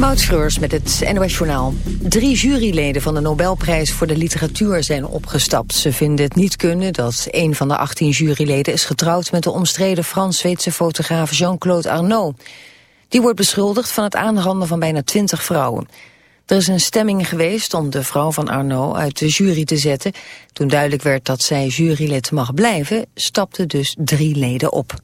Moutschreurs met het NOS Journaal. Drie juryleden van de Nobelprijs voor de literatuur zijn opgestapt. Ze vinden het niet kunnen dat een van de 18 juryleden is getrouwd... met de omstreden Frans-Zweedse fotograaf Jean-Claude Arnault. Die wordt beschuldigd van het aanranden van bijna 20 vrouwen. Er is een stemming geweest om de vrouw van Arnault uit de jury te zetten. Toen duidelijk werd dat zij jurylid mag blijven, stapten dus drie leden op.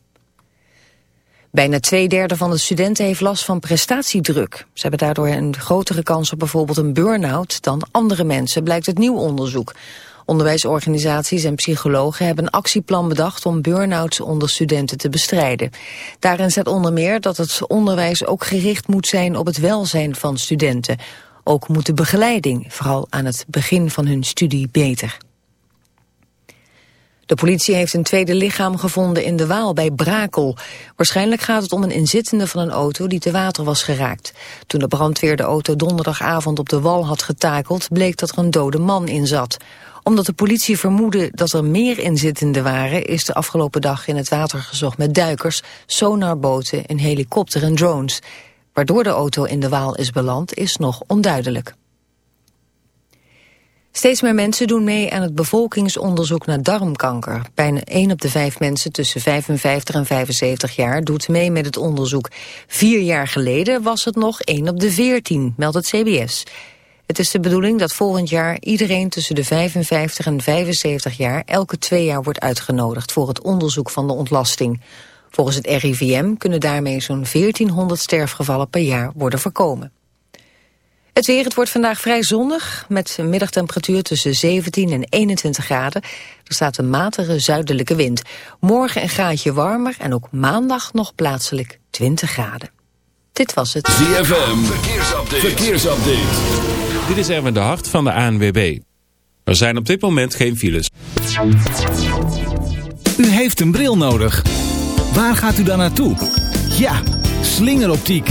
Bijna twee derde van de studenten heeft last van prestatiedruk. Ze hebben daardoor een grotere kans op bijvoorbeeld een burn-out dan andere mensen, blijkt het nieuw onderzoek. Onderwijsorganisaties en psychologen hebben een actieplan bedacht om burn-outs onder studenten te bestrijden. Daarin staat onder meer dat het onderwijs ook gericht moet zijn op het welzijn van studenten. Ook moet de begeleiding, vooral aan het begin van hun studie, beter. De politie heeft een tweede lichaam gevonden in de Waal bij Brakel. Waarschijnlijk gaat het om een inzittende van een auto die te water was geraakt. Toen de brandweer de auto donderdagavond op de wal had getakeld... bleek dat er een dode man in zat. Omdat de politie vermoedde dat er meer inzittenden waren... is de afgelopen dag in het water gezocht met duikers, sonarboten, een helikopter en drones. Waardoor de auto in de Waal is beland is nog onduidelijk. Steeds meer mensen doen mee aan het bevolkingsonderzoek naar darmkanker. Bijna 1 op de 5 mensen tussen 55 en 75 jaar doet mee met het onderzoek. Vier jaar geleden was het nog 1 op de 14, meldt het CBS. Het is de bedoeling dat volgend jaar iedereen tussen de 55 en 75 jaar elke twee jaar wordt uitgenodigd voor het onderzoek van de ontlasting. Volgens het RIVM kunnen daarmee zo'n 1400 sterfgevallen per jaar worden voorkomen. Het weer, het wordt vandaag vrij zonnig, met een middagtemperatuur tussen 17 en 21 graden. Er staat een matige zuidelijke wind. Morgen een graadje warmer en ook maandag nog plaatselijk 20 graden. Dit was het. ZFM, verkeersupdate. verkeersupdate. Dit is Erwin de Hart van de ANWB. Er zijn op dit moment geen files. U heeft een bril nodig. Waar gaat u dan naartoe? Ja, slingeroptiek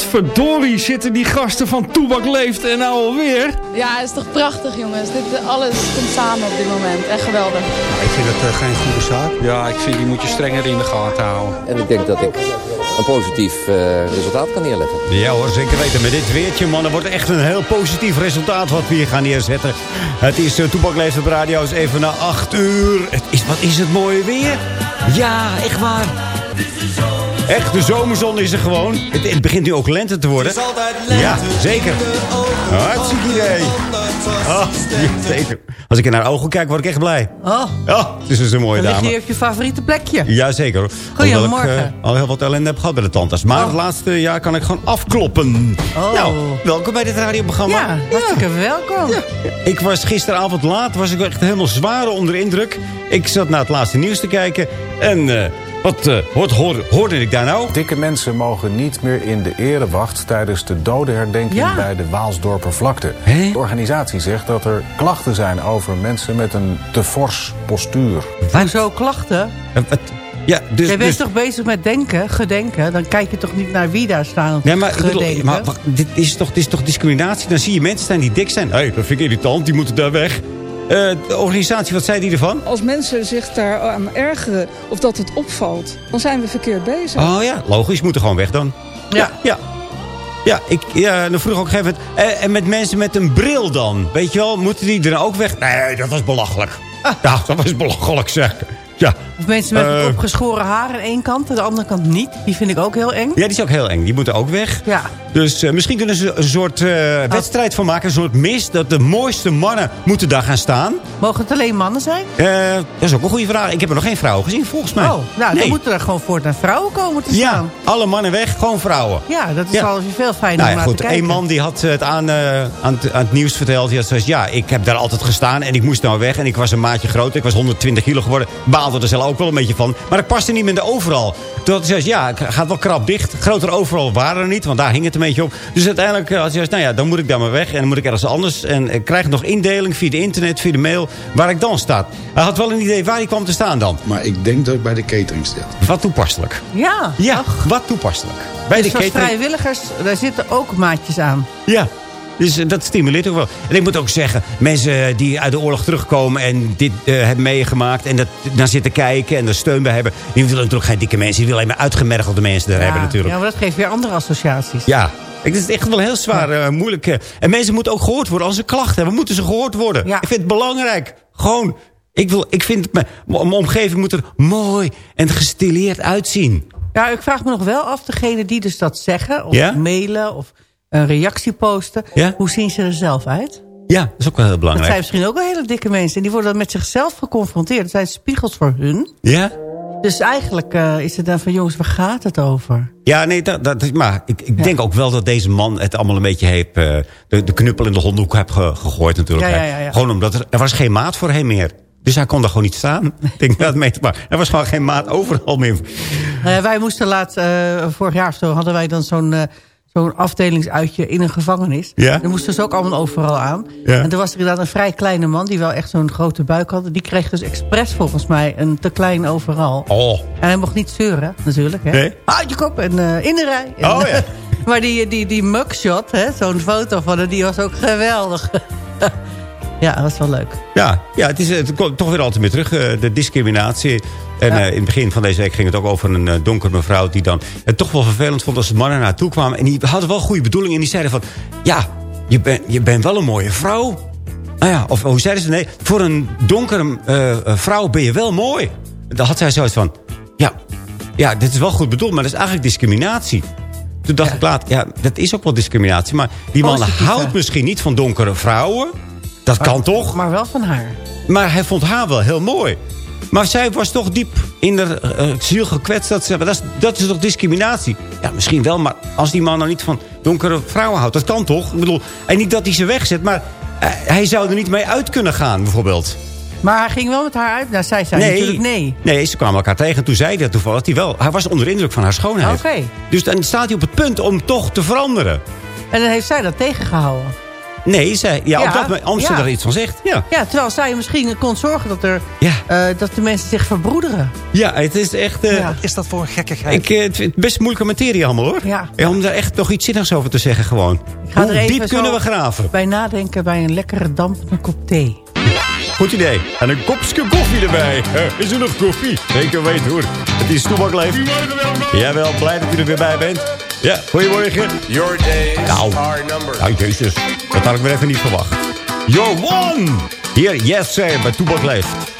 Potverdorie zitten die gasten van Toebak Leeft en nou alweer. Ja, het is toch prachtig jongens. Dit, alles komt samen op dit moment. Echt geweldig. ik vind het uh, geen goede zaak. Ja, ik vind die moet je strenger in de gaten houden. En ik denk dat ik een positief uh, resultaat kan neerleggen. Ja hoor, zeker weten. Met dit weertje man, er wordt echt een heel positief resultaat wat we hier gaan neerzetten. Het is uh, Toebak Leeft op radio, is even na 8 uur. Het is, wat is het mooie weer? Ja, echt waar. Echt, de zomerzon is er gewoon. Het, het, begint nu ook lente te worden. Ja, zeker. Hartstikke idee. Oh, zeker. Als ik naar haar ogen kijk, word ik echt blij. Oh. Oh, het is dus een mooie Dan dame. lig je op je favoriete plekje. Jazeker. Goedemorgen. Ik, uh, al heel wat ellende heb gehad bij de tandarts. Maar oh. het laatste jaar kan ik gewoon afkloppen. Oh. Nou, welkom bij dit radioprogramma. Ja, hartstikke ja. welkom. Ja. Ik was gisteravond laat, was ik echt helemaal zwaar onder indruk. Ik zat naar het laatste nieuws te kijken. En... Uh, wat uh, hoorde, hoorde, hoorde ik daar nou? Dikke mensen mogen niet meer in de erewacht... tijdens de dodenherdenking ja. bij de Waalsdorpervlakte. He? De organisatie zegt dat er klachten zijn over mensen met een te fors postuur. Hoezo klachten? Uh, Ja, dus, Jij bent dus- toch bezig met denken, gedenken? Dan kijk je toch niet naar wie daar staan Nee, maar, bedoel, maar wacht, dit, is toch, dit is toch discriminatie? Dan zie je mensen staan die dik zijn. Hé, hey, dat vind ik irritant, die moeten daar weg. Eh, de organisatie, wat zei die ervan? Als mensen zich daar aan ergeren of dat het opvalt, dan zijn we verkeerd bezig. Oh ja, logisch, moeten gewoon weg dan. Ja. Ja. Ja, ik ja, dan vroeg ik ook moment... eh, en met mensen met een bril dan? Weet je wel, moeten die er ook weg? Nee, dat was belachelijk. Ja, dat was belachelijk zeg. Ja. Of mensen met Eh. opgeschoren haar aan één kant en de andere kant niet. Die vind ik ook heel eng. ja, die is ook heel eng. Die moeten ook weg. Ja. Dus eh, misschien kunnen ze een soort eh, wedstrijd van maken. Een soort mis. Dat de mooiste mannen moeten daar gaan staan. Mogen het alleen mannen zijn? Eh, dat is ook een goede vraag. Ik heb er nog geen vrouw gezien, volgens mij. Oh, nou, Nee. dan moeten er gewoon voortaan vrouwen komen te Ja, staan. alle mannen weg, gewoon vrouwen. Ja, dat is Ja. al veel fijner Nou ja, naar goed. te kijken. Een man die had het aan, eh, aan, het, aan het nieuws verteld. Die had zoiets, ja, ik heb daar altijd gestaan en ik moest nou weg. En ik was een maatje groter. Ik was 120 kilo geworden. Baalde er zelf ook wel een beetje van. Maar ik paste niet meer in de overal. Toen had hij gezegd, ja, het gaat wel krap dicht. Grotere overal waren er niet, want daar hing het een beetje op. Dus uiteindelijk eh, had hij gezegd, nou ja, dan moet ik daar maar weg. En dan moet ik ergens anders. En ik krijg nog indeling via de internet, via de mail, waar ik dan sta. Hij had wel een idee waar hij kwam te staan dan. Maar ik denk dat ik bij de catering stel. Wat toepasselijk. Ja, Ja, wat toepasselijk. Bij dus de catering. vrijwilligers, daar zitten ook maatjes aan. Ja, dus eh, dat stimuleert ook wel. En ik moet ook zeggen, mensen die uit de oorlog terugkomen... en dit eh, hebben meegemaakt en dat naar zitten kijken en er steun bij hebben... die willen natuurlijk geen dikke mensen. Die willen alleen maar uitgemergelde mensen daar ja, hebben natuurlijk. Ja, maar dat geeft weer andere associaties. Ja, ik, het is echt wel heel zwaar, eh, moeilijk. eh. En mensen moeten ook gehoord worden. Als ze klachten hebben, moeten ze gehoord worden. Ik vind het belangrijk. Gewoon, ik, wil, ik vind, mijn, mijn omgeving moet er mooi en gestileerd uitzien. Ja, ik vraag me nog wel af, degene die dus dat zeggen... of Ja? mailen of een reactie posten... hoe zien ze er zelf uit? Ja, dat is ook wel heel Dat belangrijk. zijn misschien ook wel hele dikke mensen. En die worden dan met zichzelf geconfronteerd. Dat zijn spiegels voor hun. Ja? Dus eigenlijk eh, is het dan van... jongens, waar gaat het over? Ja, nee, dat, dat, maar ik, ik denk ook wel dat deze man het allemaal een beetje heeft... eh, de, de knuppel in de hondenhoek heeft ge- gegooid natuurlijk. Ja, ja, ja, ja. Gewoon omdat er, er was geen maat voor hem meer. Dus hij kon daar gewoon niet staan. Ik denk dat mee te maken. Er was gewoon geen maat overal meer. Eh, wij moesten laatst, eh, vorig jaar of zo, hadden wij dan zo'n eh, zo'n afdelingsuitje in een gevangenis. Ja? Daar moesten ze ook allemaal overal aan. Ja. En toen was er inderdaad een vrij kleine man die wel echt zo'n grote buik had. Die kreeg dus expres volgens mij een te klein overal. Oh. En hij mocht niet zeuren, natuurlijk. Hè? Nee? Houd je kop en eh, in de rij. En, Oh, ja. maar die, die, die mugshot, hè, zo'n foto van hem, die was ook geweldig. ja, dat was wel leuk. Ja, ja het, is, het komt toch weer altijd meer terug. eh, de discriminatie. En eh, in het begin van deze week ging het ook over een donkere mevrouw... die dan het toch wel vervelend vond als de mannen naar haar toe kwamen. En die hadden wel goede bedoelingen. En die zeiden van... Ja, je bent je bent wel een mooie vrouw. Nou ja, of hoe zeiden ze? Nee, voor een donkere uh, vrouw ben je wel mooi. Dan had zij zoiets van... Ja, ja, dit is wel goed bedoeld, maar dat is eigenlijk discriminatie. Toen dacht ja. ik laat, ja, dat is ook wel discriminatie. Maar die man Positieve. houdt misschien niet van donkere vrouwen. Dat maar, kan toch? Maar wel van haar. Maar hij vond haar wel heel mooi. Maar zij was toch diep in de uh, ziel gekwetst. Dat, ze, dat, is, dat is toch discriminatie? Ja, misschien wel. Maar als die man nou niet van donkere vrouwen houdt. Dat kan toch? Ik bedoel, en niet dat hij ze wegzet. Maar uh, hij zou er niet mee uit kunnen gaan, bijvoorbeeld. Maar hij ging wel met haar uit? Nou, zij zei nee, natuurlijk nee. Nee, ze kwamen elkaar tegen. Toen zei hij dat toevallig. Hij, wel, hij was onder indruk van haar schoonheid. Oké. Okay. Dus dan staat hij op het punt om toch te veranderen. En dan heeft zij dat tegengehouden? Nee, zij, ja, ja, op dat moment, anders ja. er iets van zegt. Ja. ja, terwijl zij misschien kon zorgen dat, er, ja. uh, dat de mensen zich verbroederen. Ja, het is echt... Uh, ja. Wat is dat voor gekkigheid? Ik, uh, het is best moeilijke materie allemaal, hoor. Ja. om daar echt nog iets zinnigs over te zeggen, gewoon. Ik ga Hoe er even diep kunnen we graven? bij nadenken bij een lekkere dampende kop thee. Goed idee. En een kopje koffie erbij. Is er nog koffie? Zeker weten hoor. Het is Toebakleef. Jawel, blij dat u er weer bij bent. Ja, goedemorgen. Your days nou, are numbered. Nou, jezus. Dat had ik weer even niet verwacht. You're one! Hier, yes sir, bij Toebak leeft.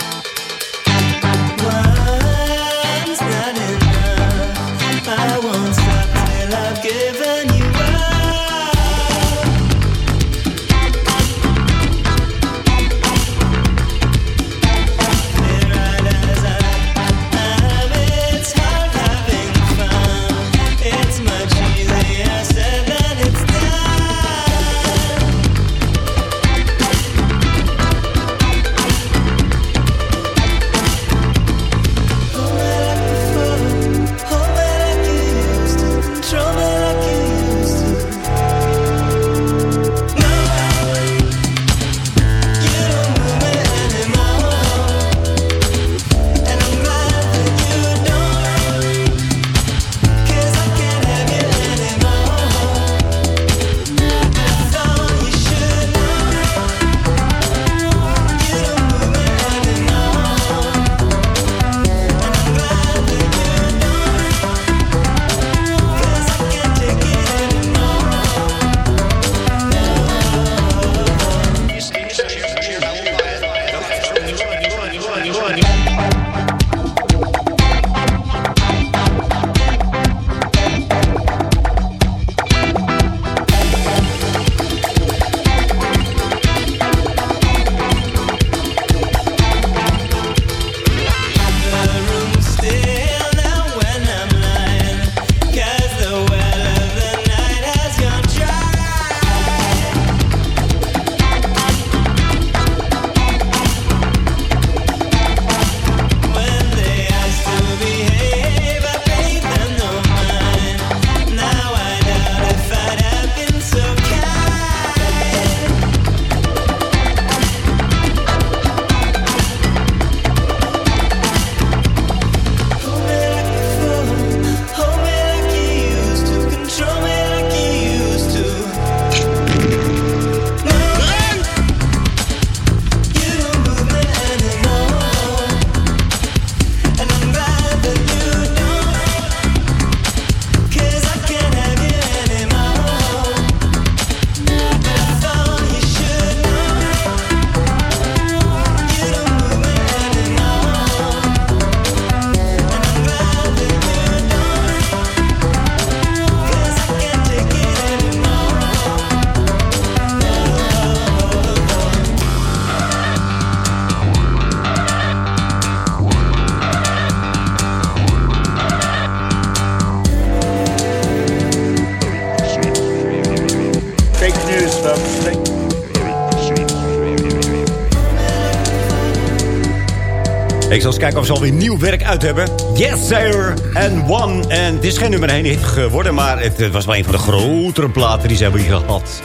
Ik zal eens kijken of ze alweer nieuw werk uit hebben. Yes, sir, and one. En het is geen nummer 1 hit geworden, maar het was wel een van de grotere platen die ze hebben gehad.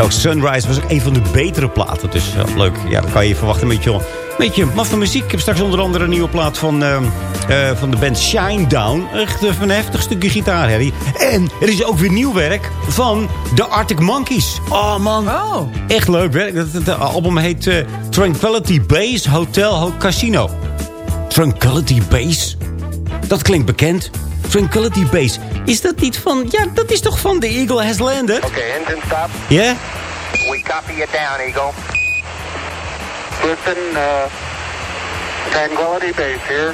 Ook Sunrise was ook een van de betere platen. Dus uh, leuk. Ja, dan kan je verwachten beetje, een beetje maffe muziek. Ik heb straks onder andere een nieuwe plaat van, uh, uh, van de band Shinedown. Echt een heftig stukje gitaar, Harry. En er is ook weer nieuw werk van de Arctic Monkeys. Oh man, oh. echt leuk werk. Het, album heet Tranquility Base Hotel Casino. Tranquility Base? Dat klinkt bekend. Tranquility Base. Is dat niet van... Ja, dat is toch van The Eagle Has Landed? Oké, okay, engine stop. Ja? Yeah? We copy it down, Eagle. Listen, uh, Tranquility Base here.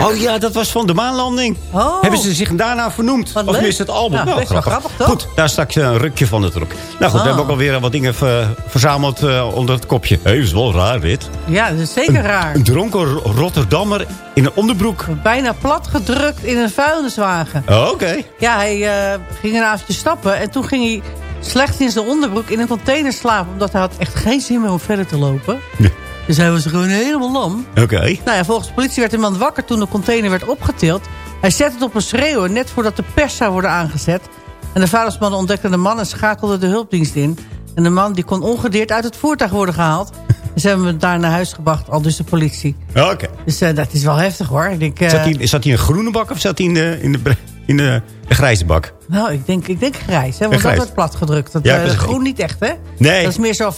Oh ja, dat was van de maanlanding. Oh. Hebben ze zich daarna vernoemd? Wat of is het album? Ja, nou, best wel grappig. grappig, toch? Goed, daar stak een rukje van natuurlijk. Nou goed, we hebben ook alweer wat dingen ver- verzameld uh, onder het kopje. Hé, is wel raar dit. Ja, dat is zeker een, raar. Een dronken Rotterdammer in een onderbroek. Bijna plat gedrukt in een vuilniswagen. Oh, Oké. Okay. Ja, hij uh, ging een avondje stappen en toen ging hij slecht in zijn onderbroek in een container slapen. Omdat hij had echt geen zin meer om verder te lopen. Dus hij was gewoon helemaal lam. Oké. Okay. Nou ja, volgens de politie werd de man wakker toen de container werd opgetild. Hij zette het op een schreeuwen net voordat de pers zou worden aangezet. En de vuilnisman ontdekte de man en schakelde de hulpdienst in. En de man die kon ongedeerd uit het voertuig worden gehaald. En ze hebben hem daar naar huis gebracht, al dus de politie. Oké. Okay. Dus uh, dat is wel heftig hoor. Ik denk, uh, zat, hij, zat hij in een groene bak of zat hij in de, in de, in de, de grijze bak? Nou, ik denk, ik denk grijs. Hè, want grijs. dat wordt plat gedrukt. Dat, ja, uh, groen niet echt, hè? Nee. Dat is meer zo,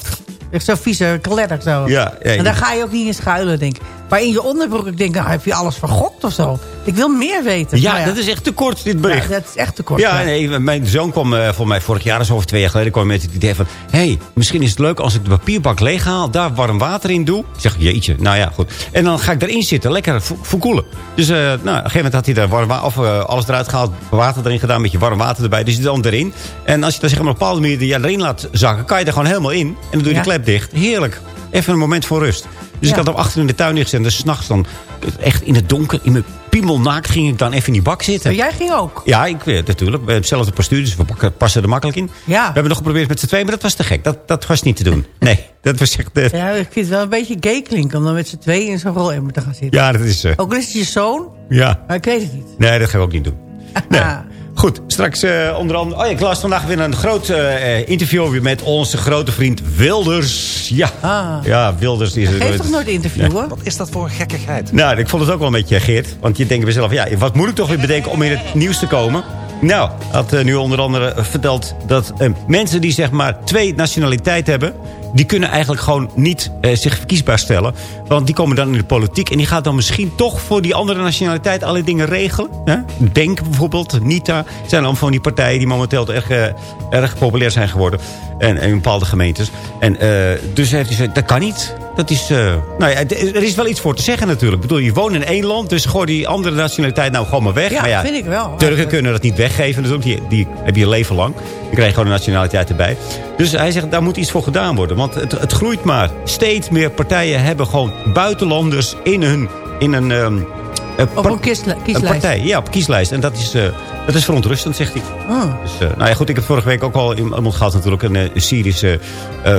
zo vieze kletter zo. Ja, ja, en daar ga je ook niet in schuilen, denk ik. Maar in je onderbroek, ik denk, nou, heb je alles vergokt of zo? Ik wil meer weten. Ja, ja. dat is echt te kort, dit bericht. Ja, dat is echt te kort. Ja, nee, mijn zoon kwam uh, voor mij vorig jaar, of twee jaar geleden, kwam met het idee van... hé, hey, misschien is het leuk als ik de papierbak leeg haal, daar warm water in doe. Ik zeg, jeetje, nou ja, goed. En dan ga ik erin zitten, lekker verkoelen. Dus uh, nou, op een gegeven moment had hij daar warm of, uh, alles eruit gehaald, water erin gedaan, een beetje warm water erbij. Dus dan erin. En als je dan zeg maar op een bepaalde manier ja, erin laat zakken, kan je er gewoon helemaal in. En dan doe je de klep dicht. Heerlijk. Even een moment voor rust. Dus ik had hem achter in de tuin neergezet. En s'nachts dan echt in het donker, in mijn piemelnaakt, ging ik dan even in die bak zitten. Maar jij ging ook. Ja, ik weet natuurlijk. We hebben hetzelfde postuur, dus we passen er makkelijk in. Ja. We hebben nog geprobeerd met z'n tweeën, maar dat was te gek. Dat, dat was niet te doen. Nee, dat was echt... eh, Ja, ik vind het wel een beetje gay klinken om dan met z'n tweeën in zo'n rol te gaan zitten. ja, dat is... eh, Ook al is het je zoon, ja. maar ik weet het niet. Nee, dat gaan we ook niet doen. Nee. Goed, straks eh, onder andere... Oh ja, ik las vandaag weer een groot eh, interview weer met onze grote vriend Wilders. Ja, Ah. ja Wilders. Is Geef toch nooit interviewen? Wat is dat voor een gekkigheid? Nou, ik vond het ook wel een beetje Geert. Want je denkt bij jezelf, ja, wat moet ik toch weer bedenken om in het nieuws te komen? Nou, had eh, nu onder andere eh, verteld dat eh, mensen die zeg maar twee nationaliteit hebben... die kunnen eigenlijk gewoon niet eh, zich verkiesbaar stellen. Want die komen dan in de politiek en die gaat dan misschien toch voor die andere nationaliteit alle dingen regelen. Hè? Denk bijvoorbeeld, NITA, zijn allemaal van die partijen die momenteel erg, eh, erg populair zijn geworden. En in bepaalde gemeentes. En eh, dus heeft hij gezegd, dat kan niet. Dat is, eh, nou ja, er is wel iets voor te zeggen natuurlijk. Ik bedoel, je woont in één land, dus gooi die andere nationaliteit nou gewoon maar weg. Ja, maar ja, vind ik wel. Turken kunnen dat niet weggeven. Dus ook die, die heb je leven lang. Je gewoon een nationaliteit erbij. Dus hij zegt, daar moet iets voor gedaan worden. Want het, het groeit maar. Steeds meer partijen hebben gewoon buitenlanders in hun... In een, ehm, Op een kiesli- een kieslijst. partij, ja, op kieslijst. En dat is, eh, dat is verontrustend, zegt hij. Oh. Dus, eh, nou ja, goed, ik heb vorige week ook al iemand gehad natuurlijk. Een, eh, Syrische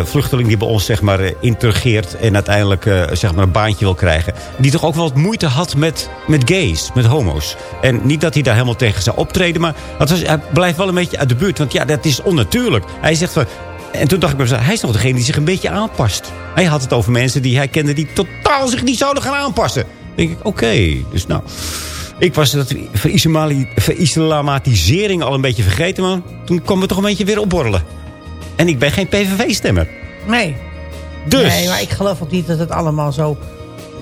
vluchteling die bij ons zeg maar intergeert. En uiteindelijk zeg maar een baantje wil krijgen. Die toch ook wel wat moeite had met, met gays, met homo's. En niet dat hij daar helemaal tegen zou optreden. Maar het was, hij blijft wel een beetje uit de buurt. Want ja, dat is onnatuurlijk. Hij zegt van... En toen dacht ik bij mezelf, hij is toch degene die zich een beetje aanpast. Hij had het over mensen die hij kende die totaal zich niet zouden gaan aanpassen. Denk ik, oké, dus nou... Ik was dat verislamatisering al een beetje vergeten, maar toen kwam het toch een beetje weer opborrelen. En ik ben geen PVV-stemmer. Nee. Dus. Nee, maar ik geloof ook niet dat het allallemaal zo...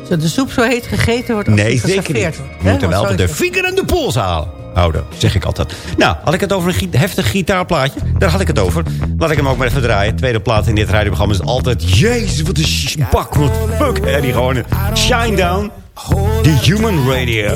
zo de soep zo heet gegeten wordt als Nee, die zeker niet. We moeten wel de het. vinger en de pols halen. Houden, zeg ik altijd. Nou, had ik het over een gi- heftig gitaarplaatje? Daar had ik het over. Laat ik hem ook maar even draaien. Tweede plaat in dit radioprogramma is altijd... Jezus, wat een bak, wat fuck. Hè, die gewoon Shine Down. The Human Radio.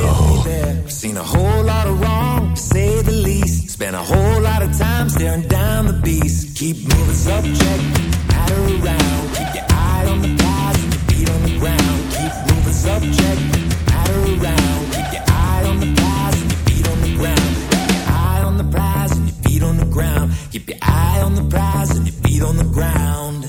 Seen a whole lot of wrong, say the least. Spent a whole lot of time staring down the beast. Keep moving subject, around. Keep your eye on the prize and your feet on the ground. Keep moving subject, around. Keep your eye on the prize and your feet on the ground. Keep your eye on the prize and your feet on the ground. Keep your eye on the prize and your feet on the ground.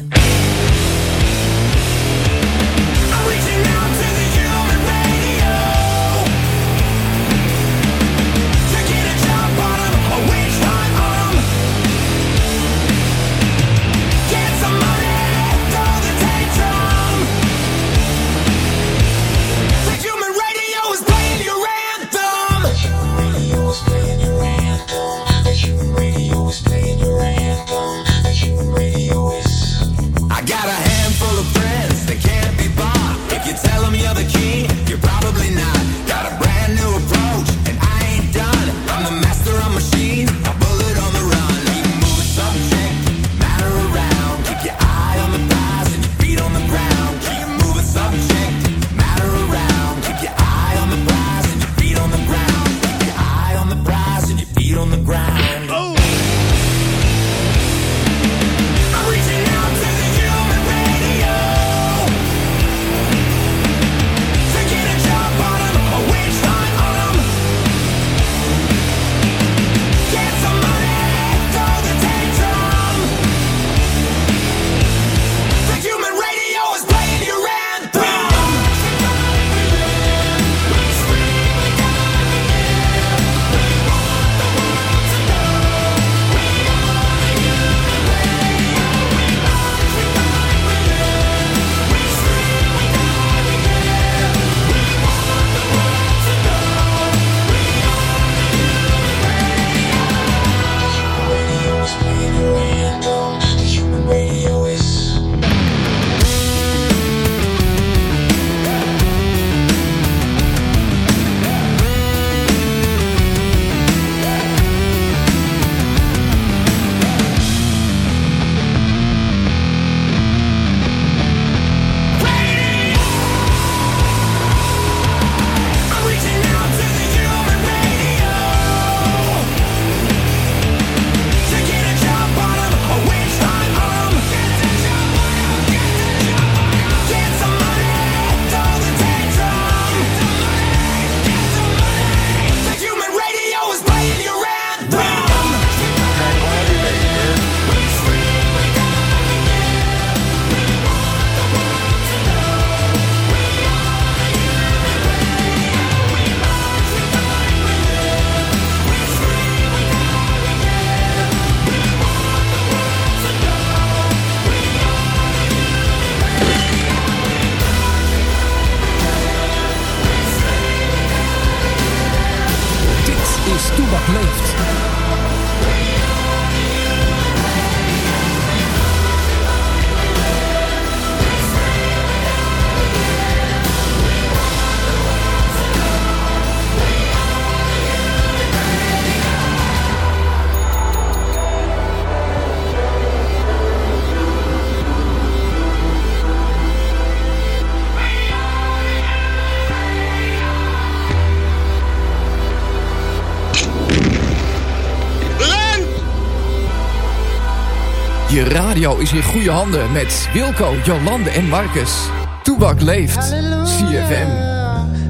Radio is in goede handen met Wilco, Jolande en Marcus. Toebak leeft. CFM.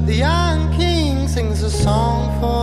The young king sings a song for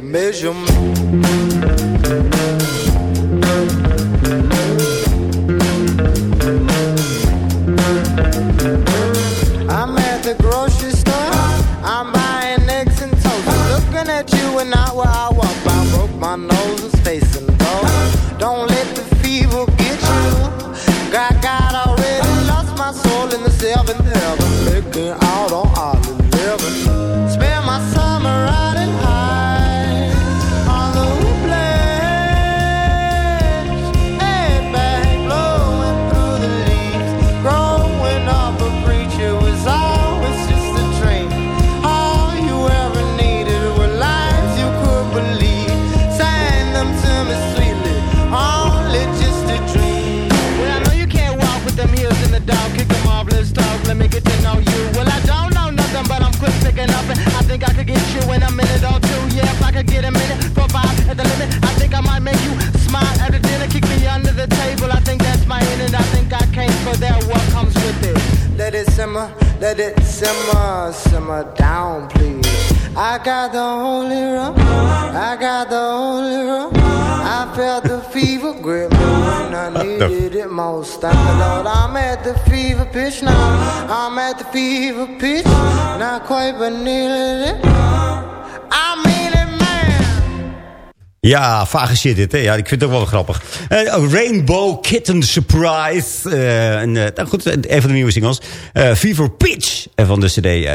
daily measurement. For that. What comes with it? Let it simmer, let it simmer, simmer down, please. I got the holy rum, I got the holy rum. I felt the fever grip when I needed it most. The Lord, I'm at the fever pitch now. I'm at the fever pitch, not quite, but nearly. I mean. Ja, vage shit dit, hè? Ja, ik vind het ook wel grappig. Eh, oh, Rainbow Kitten Surprise. Nou goed, een van de nieuwe singles. Fever Pitch van de cd.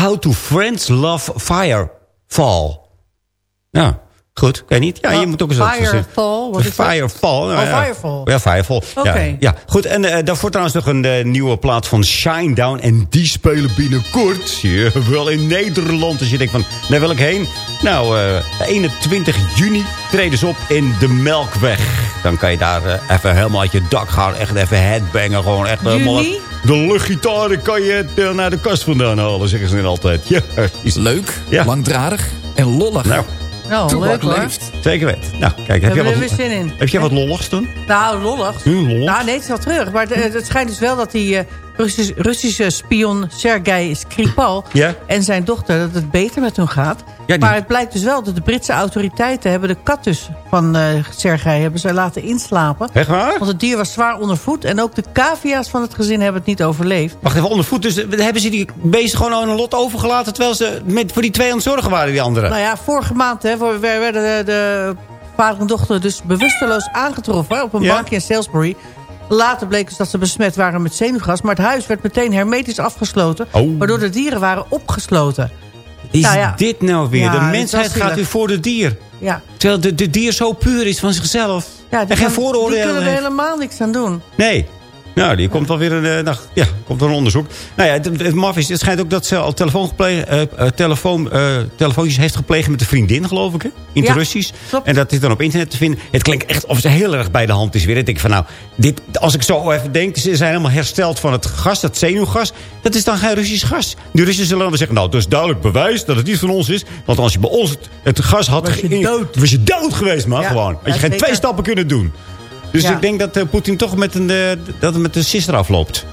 How to Friends Love Firefall. Nou, goed. Kan je niet? Ja, je moet ook eens wat zeggen. Firefall, wat is? Firefall. nou Oh, ja. Firefall. Ja, Firefall. Oké. Ja, ja, goed. En eh daarvoor trouwens nog een eh, nieuwe plaat van Shinedown. En die spelen binnenkort. Ja, wel in Nederland. Dus je denkt van, daar wil ik heen. Nou, eh 21 juni treden ze op in de Melkweg. Dan kan je daar eh, even helemaal uit je dak gaan. Echt even headbangen. Gewoon echt helemaal... De luchtgitaren kan je eh, naar de kast vandaan halen, zeggen ze dan altijd. Ja, is Leuk, Ja. langdradig en lollig. Nou, Nou, Toebak leuk leeft. zeker weten. Nou, kijk, heb Hebben jij er wat, weer zin in? heb jij wat lolligs doen? Nou, lollig. Hm, lollig? Nou, nee, het is wel terug. Maar het, het schijnt dus wel dat die eh, Russisch- Russische spion Sergei Skripal... Ja? en zijn dochter, dat het beter met hun gaat. Ja, Maar het blijkt dus wel dat de Britse autoriteiten... hebben de kat dus van eh Sergei hebben ze laten inslapen. Echt waar? Want het dier was zwaar ondervoed. En ook de cavia's van het gezin hebben het niet overleefd. Wacht even, ondervoet. Dus eh, hebben ze die beest gewoon aan een lot overgelaten... terwijl ze met, voor die twee aan het zorgen waren, die anderen? Nou ja, vorige maand hè, werden de, de vader en dochter dus bewusteloos aangetroffen... op een Ja. bankje in Salisbury. Later bleek dus dat ze besmet waren met zenuwgas. Maar het huis werd meteen hermetisch afgesloten. Oh. Waardoor de dieren waren opgesloten. Is nou ja. dit nou weer? Ja, de mensheid gaat weer voor de dier. Ja. Terwijl de, de dier zo puur is van zichzelf. Ja, en geen kan- die vooroordelen kunnen er helemaal niks aan doen. Nee. Nou, die komt wel weer een, eh, nou, ja, komt een onderzoek. Nou ja, het, het maf is, het schijnt ook dat ze al telefoon gepleeg, eh, eh, telefoon, telefoontjes heeft gepleegd met een vriendin, geloof ik, hè? in het Ja, Russisch. En dat is dan op internet te vinden. Het klinkt echt of ze heel erg bij de hand is weer. Ik denk van, nou, dit, als ik zo even denk, ze zijn helemaal hersteld van het gas, dat zenuwgas. Dat is dan geen Russisch gas. Die Russen zullen dan zeggen, nou, dat is duidelijk bewijs dat het niet van ons is. Want als je bij ons het, het gas had... Was je dood. Was je dood geweest, man, Ja, gewoon. Had je geen zeker. twee stappen kunnen doen. Dus Ja. ik denk dat eh, Poetin toch met een, eh, dat het met de sister afloopt.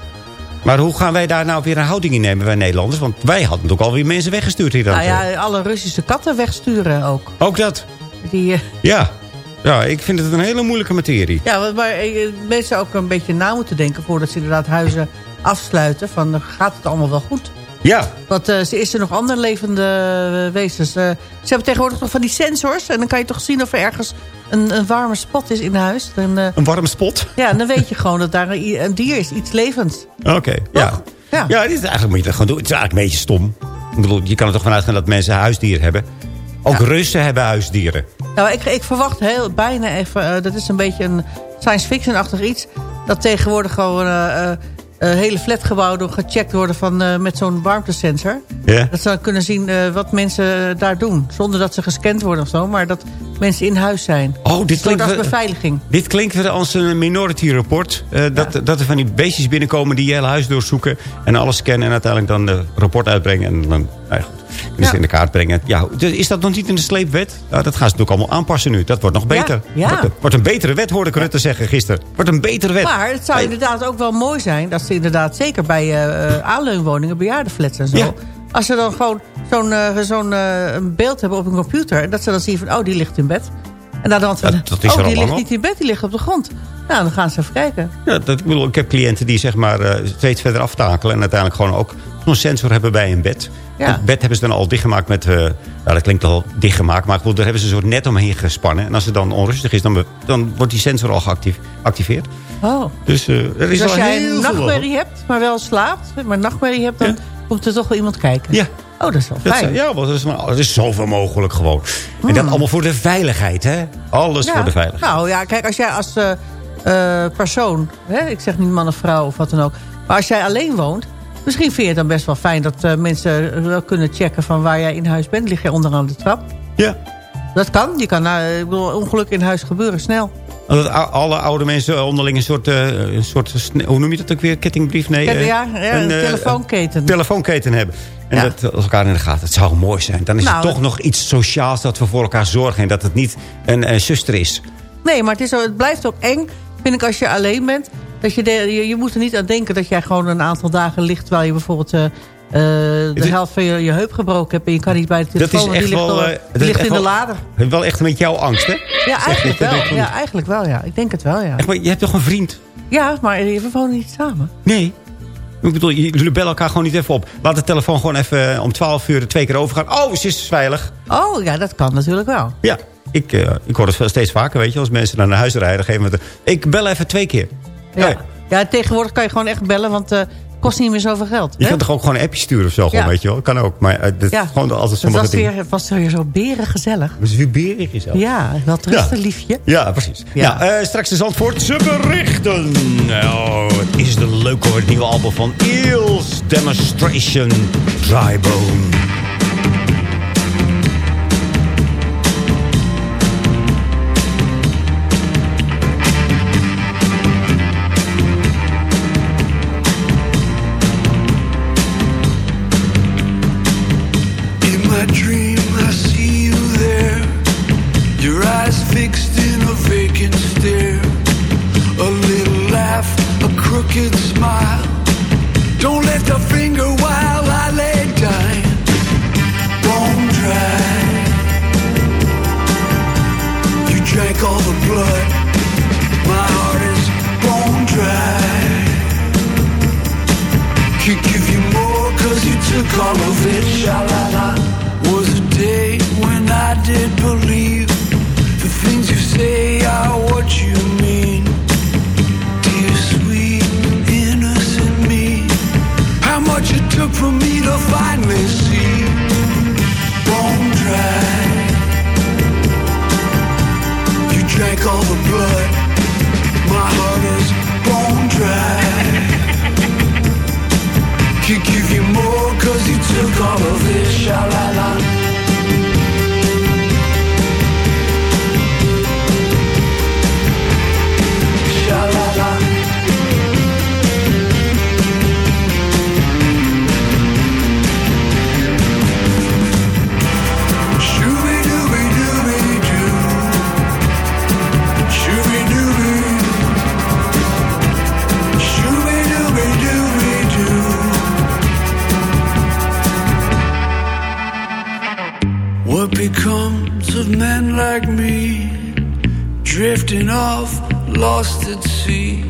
Maar hoe gaan wij daar nou weer een houding in nemen, wij Nederlanders? Want wij hadden ook alweer mensen weggestuurd hier dan. Nou ja, alle Russische katten wegsturen ook. Ook dat. Die, eh, Ja. ja, ik vind het een hele moeilijke materie. ja, maar- mensen ook een beetje na moeten denken... voordat ze inderdaad huizen afsluiten. Van, gaat het allemaal wel goed? Ja, Want eh, is er nog andere levende eh, wezens? Eh, ze hebben tegenwoordig nog van die sensors. En dan kan je toch zien of er ergens een, een warme spot is in huis. Dan, een warm spot. ja, dan weet je gewoon dat daar een, een dier is. Iets levends. Oké, ja. Ja. Ja, dit is eigenlijk moet je dat gewoon doen. Het is eigenlijk een beetje stom. Ik bedoel, je kan er toch vanuit gaan dat mensen huisdieren hebben. Ook Russen hebben huisdieren. Nou, ik, ik verwacht heel bijna even... dat is een beetje een science fiction-achtig iets... dat tegenwoordig gewoon eh, hele flatgebouwen gecheckt worden van, eh, met zo'n warmtesensor. Dat ze dan kunnen zien eh, wat mensen daar doen. Zonder dat ze gescand worden of zo. Maar dat mensen in huis zijn. Oh, dit klinkt, als beveiliging. dit klinkt weer als een minority report. Eh, dat, dat er van die beestjes binnenkomen die je hele huis doorzoeken. En alles scannen en uiteindelijk dan de rapport uitbrengen. En dan, nou ja, ze Ja. in de kaart brengen. Ja, dus is dat nog niet in de sleepwet? Nou, dat gaan ze natuurlijk allemaal aanpassen nu. Dat wordt nog beter. ja. Wordt, een, wordt een betere wet, hoorde ik Rutte zeggen gisteren. Wordt een betere wet. Maar het zou inderdaad ook wel mooi zijn... dat ze inderdaad, zeker bij eh, aanleunwoningen, bejaardenflats en zo... Als ze dan gewoon zo'n eh, zo'n eh, beeld hebben op een computer... en dat ze dan zien van, oh, die ligt in bed. En dan van, Dat- dat is oh, die ligt niet in bed, die ligt op de grond. Nou, dan gaan ze even kijken. Ja, dat, ik, bedoel, ik heb cliënten die zeg maar eh, steeds verder aftakelen... en uiteindelijk gewoon ook zo'n sensor hebben bij een bed. Ja. Het bed hebben ze dan al dichtgemaakt met... eh nou, dat klinkt al dichtgemaakt, maar goed, daar hebben ze een soort net omheen gespannen. En als het dan onrustig is, dan, dan wordt die sensor al geactiveerd. Oh. Dus eh, er is Dus als jij een nachtmerrie hebt, maar wel slaapt... maar nachtmerrie hebt, dan komt er toch wel iemand kijken. Ja. Oh, dat is wel fijn. ja, want er is, maar, er is zoveel mogelijk gewoon. En dat allemaal voor de veiligheid, hè? Alles Hmm. Ja. voor de veiligheid. Nou ja, kijk, als jij als eh, eh, persoon... Hè, ik zeg niet man of vrouw of wat dan ook... maar als jij alleen woont... misschien vind je het dan best wel fijn... dat mensen wel kunnen checken van waar jij in huis bent. Lig jij onderaan de trap? Ja. Dat kan. Je kan nou, ik bedoel, ongeluk in huis gebeuren snel. Dat alle oude mensen onderling een soort, eh, een soort hoe noem je dat ook weer? Kettingbrief? Nee, Ket- eh, ja, ja, een eh, telefoonketen. een telefoonketen hebben. En Ja. dat elkaar in de gaten. Het zou mooi zijn. Dan is Nou, het toch dat- nog iets sociaals dat we voor elkaar zorgen. En dat het niet een, eh, zuster is. Nee, maar het, is, zo- het blijft ook eng, vind ik, als je alleen bent. Dat je, de- je, je moet er niet aan denken dat jij gewoon een aantal dagen ligt... terwijl je bijvoorbeeld eh, eh, de is- helft van je, je heup gebroken hebt... en je kan niet bij de Dat telefoon, is want echt die ligt, wel... al- eh, die dat is ligt in de wel- lader. Wel echt met jouw angst, hè? Ja, eigenlijk dat wel. Ja, eigenlijk wel, ja. Ik denk het wel, ja. Echt, maar je hebt toch een vriend? Ja, maar we wonen niet samen. Nee. Ik bedoel, jullie bellen elkaar gewoon niet even op. Laat de telefoon gewoon even eh, om 12 uur twee keer overgaan. Oh, ze is veilig. Oh, ja, dat kan natuurlijk wel. Ja, ik, ik hoor het steeds vaker, weet je. Als mensen naar huis rijden, geven we het... Ik bel even twee keer. Ja. Ja. ja, tegenwoordig kan je gewoon echt bellen, want kost niet meer zoveel geld. Je hè? kan toch ook gewoon een appje sturen of zo, gewoon, Ja. weet je wel. Kan ook, maar dat Ja. is gewoon altijd Het sommige was dingen. weer, het was weer zo berengezellig. Het is weer is Ja, wel rustig, liefje. Ja, precies. Ja. Ja. eh, straks de Zandvoortse berichten. Oh, het is de leuke hoor, het nieuwe album van Eels Demonstration Drybone. Cause you took all of it. Sha la la. Lost at sea?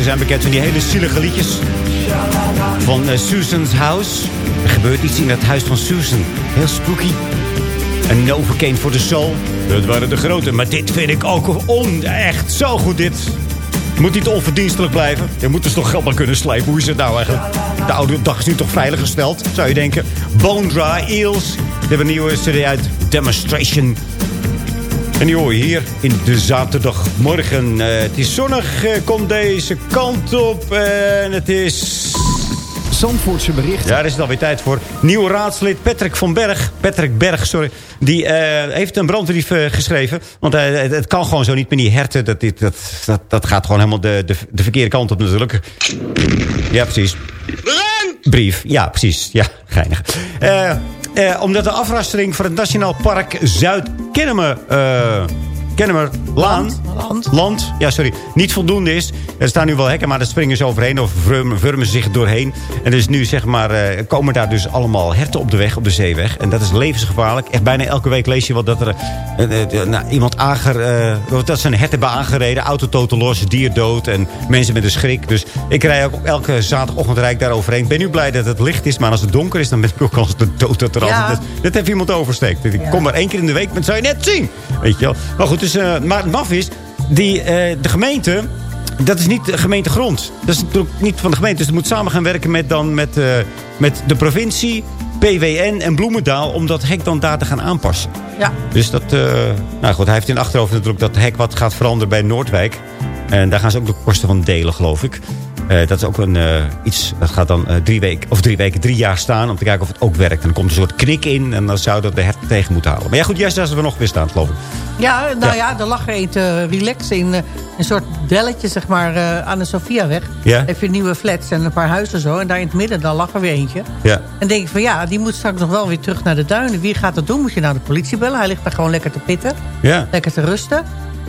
Ze zijn bekend van die hele zielige liedjes. Van eh, Susan's House. Er gebeurt iets in het huis van Susan. Heel spooky. En Novocaine voor de Soul. Dat waren de grote. Maar dit vind ik ook on, echt zo goed dit. Moet niet onverdienstelijk blijven. Je moet dus toch geld kunnen slijpen. Hoe is het nou eigenlijk? De oude dag is nu toch veilig gesteld, zou je denken. Bone Dry Eels. Die hebben een nieuwe CD uit. Demonstration. En die hoor je hier in de zaterdagmorgen. Eh, het is zonnig, eh, komt deze kant op. En het is... Zandvoortse berichten. Ja, daar is het alweer tijd voor. Nieuw raadslid Patrick van Berg. Patrick Berg, sorry. Die eh, heeft een brandbrief geschreven. Want eh, het, het kan gewoon zo niet met die herten. Dat, dit- dat, dat, dat gaat gewoon helemaal de, de, de verkeerde kant op natuurlijk. Ja, precies. Brief, ja, precies. Ja, geinig. Eh, eh, omdat de afrastering voor het Nationaal Park Zuid-Kennemer... eh Kennemer Laan, land. ja sorry, niet voldoende is. Er staan nu wel hekken, maar daar springen ze overheen of wurmen, ze zich doorheen. En dus nu zeg maar, eh, komen daar dus allemaal herten op de weg, op de zeeweg. En dat is levensgevaarlijk. Echt bijna elke week lees je wel dat er eh, eh, nou, iemand eh, dat ze een hert hebben aangereden. Auto totaal los, dier dood en mensen met een schrik. Dus ik rij ook elke zaterdagochtend rijd ik daar overheen. Ik ben nu blij dat het licht is, maar als het donker is, dan ben ik ook als de dood dat er Ja. altijd... Dat heeft iemand oversteekt. Ik kom maar één keer in de week, maar dat zou je net zien. Weet je wel. Maar goed, dus, eh, maar het maf is, die, eh, de gemeente... Dat is niet de gemeentegrond. Dat is natuurlijk niet van de gemeente. Dus het moet samen gaan werken met, dan met, eh, met de provincie, PWN en Bloemendaal... om dat hek dan daar te gaan aanpassen. Ja. Dus dat... nou goed, hij heeft in achterhoofd natuurlijk dat hek wat gaat veranderen bij Noordwijk. En daar gaan ze ook de kosten van delen, geloof ik. Eh, dat is ook een, eh, iets, dat gaat dan eh, drie weken, of drie weken, drie jaar staan... om te kijken of het ook werkt. En dan komt er een soort knik in en dan zou dat de hert tegen moeten halen. Maar ja, goed, juist daar zijn we nog weer staan, geloof ik. Ja, nou Ja. ja, er lag te relaxen in een soort delletje, zeg maar, aan de Sofiaweg. Ja. Heb je nieuwe flats en een paar huizen zo. En daar in het midden, daar lag er weer eentje. Ja. En denk ik van ja, die moet straks nog wel weer terug naar de duinen. Wie gaat dat doen? Moet je nou de politie bellen? Hij ligt daar gewoon lekker te pitten. Ja. Lekker te rusten.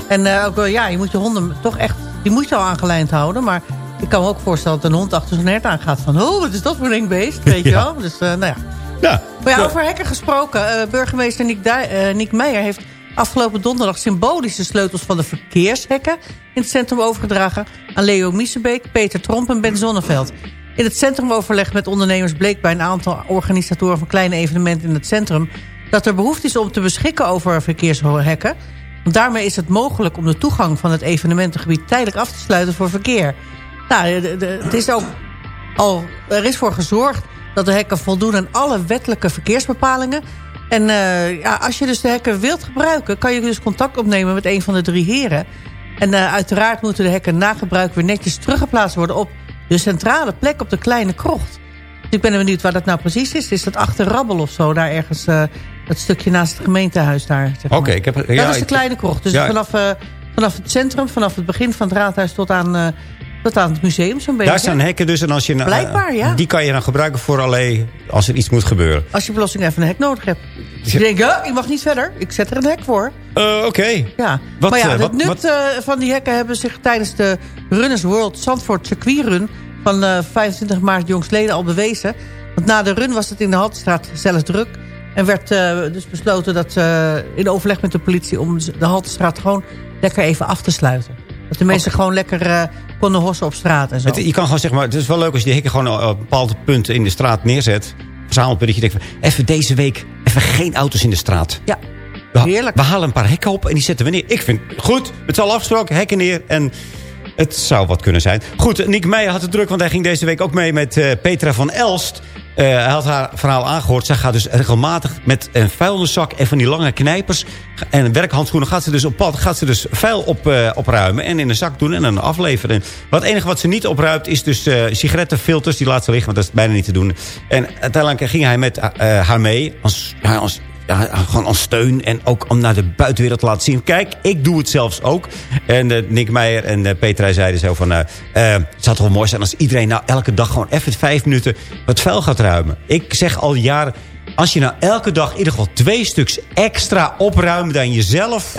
En ook wel, ja, je moet je honden toch echt... Die moet je al aangelijnd houden. Maar ik kan me ook voorstellen dat een hond achter zo'n hert aangaat. Van, oh, wat is dat voor een beest? Weet je wel? Dus, eh, nou ja. Ja. Maar ja, Ja. over hekken gesproken. eh, burgemeester Nick, eh, Nick Meijer heeft afgelopen donderdag... symbolische sleutels van de verkeershekken... in het centrum overgedragen aan Leo Miesebeek, Peter Tromp en Ben Zonneveld. In het centrumoverleg met ondernemers bleek bij een aantal organisatoren... van kleine evenementen in het centrum... dat er behoefte is om te beschikken over verkeershekken. Want daarmee is het mogelijk om de toegang van het evenementengebied... tijdelijk af te sluiten voor verkeer. Nou, de- de- het is ook al, er is voor gezorgd dat de hekken voldoen aan alle wettelijke verkeersbepalingen. En eh, ja, als je dus de hekken wilt gebruiken... kan je dus contact opnemen met een van de drie heren. En eh, uiteraard moeten de hekken na gebruik weer netjes teruggeplaatst worden... op de centrale plek op de kleine krocht. Dus ik ben benieuwd waar dat nou precies is. Is dat achter Rabbel of zo? Daar ergens, eh, dat stukje naast het gemeentehuis daar. zeg Oké, maar. ik heb... Dat ja, is de kleine krocht. Dus Ja. vanaf, vanaf het centrum, vanaf het begin van het raadhuis tot aan, eh, tot aan het museum zo'n beetje. Daar staan hekken dus. En als je, eh, Blijkbaar, ja. Die kan je dan gebruiken voor alleen als er iets moet gebeuren. Als je plotseling even een hek nodig hebt. Dus je denkt, ik mag niet verder. Ik zet er een hek voor. Uh, Oké. Ja. Wat, maar ja, uh, het wat, nut wat- uh, van die hekken hebben zich tijdens de Runners World Zandvoort circuitrun van uh, 25 maart jongstleden al bewezen. Want na de run was het in de Haltestraat zelfs druk. En werd dus besloten dat in overleg met de politie om de Haltestraat gewoon lekker even af te sluiten. Dat de mensen gewoon lekker konden hossen op straat en zo. Het, je kan gewoon zeg maar, het is wel leuk als je die hekken gewoon op bepaalde punten in de straat neerzet. Verzamelpunt dat je denkt, van, even deze week even geen auto's in de straat. Ja, we, heerlijk. We halen een paar hekken op en die zetten we neer. Ik vind het goed, het is al afgesproken, hekken neer en... Het zou wat kunnen zijn. Goed, Nick Meijer had het druk, want hij ging deze week ook mee met uh, Petra van Elst. Uh, hij had haar verhaal aangehoord. Zij gaat dus regelmatig met een vuilniszak en van die lange knijpers... en werkhandschoenen gaat ze dus op pad, gaat ze dus vuil op, uh, opruimen... en in een zak doen en dan afleveren. Wat enige wat ze niet opruimt is dus uh, sigarettenfilters. Die laat ze liggen, want dat is bijna niet te doen. En uiteindelijk ging hij met haar mee als, als ja, gewoon als steun. En ook om naar de buitenwereld te laten zien. Kijk, ik doe het zelfs ook. En uh, Nick Meijer en uh, Petra zeiden zo van... Uh, het zou toch wel mooi zijn als iedereen nou elke dag gewoon even vijf minuten wat vuil gaat ruimen. Ik zeg al jaren... Als je nou elke dag in ieder geval twee stuks extra opruimt dan jezelf...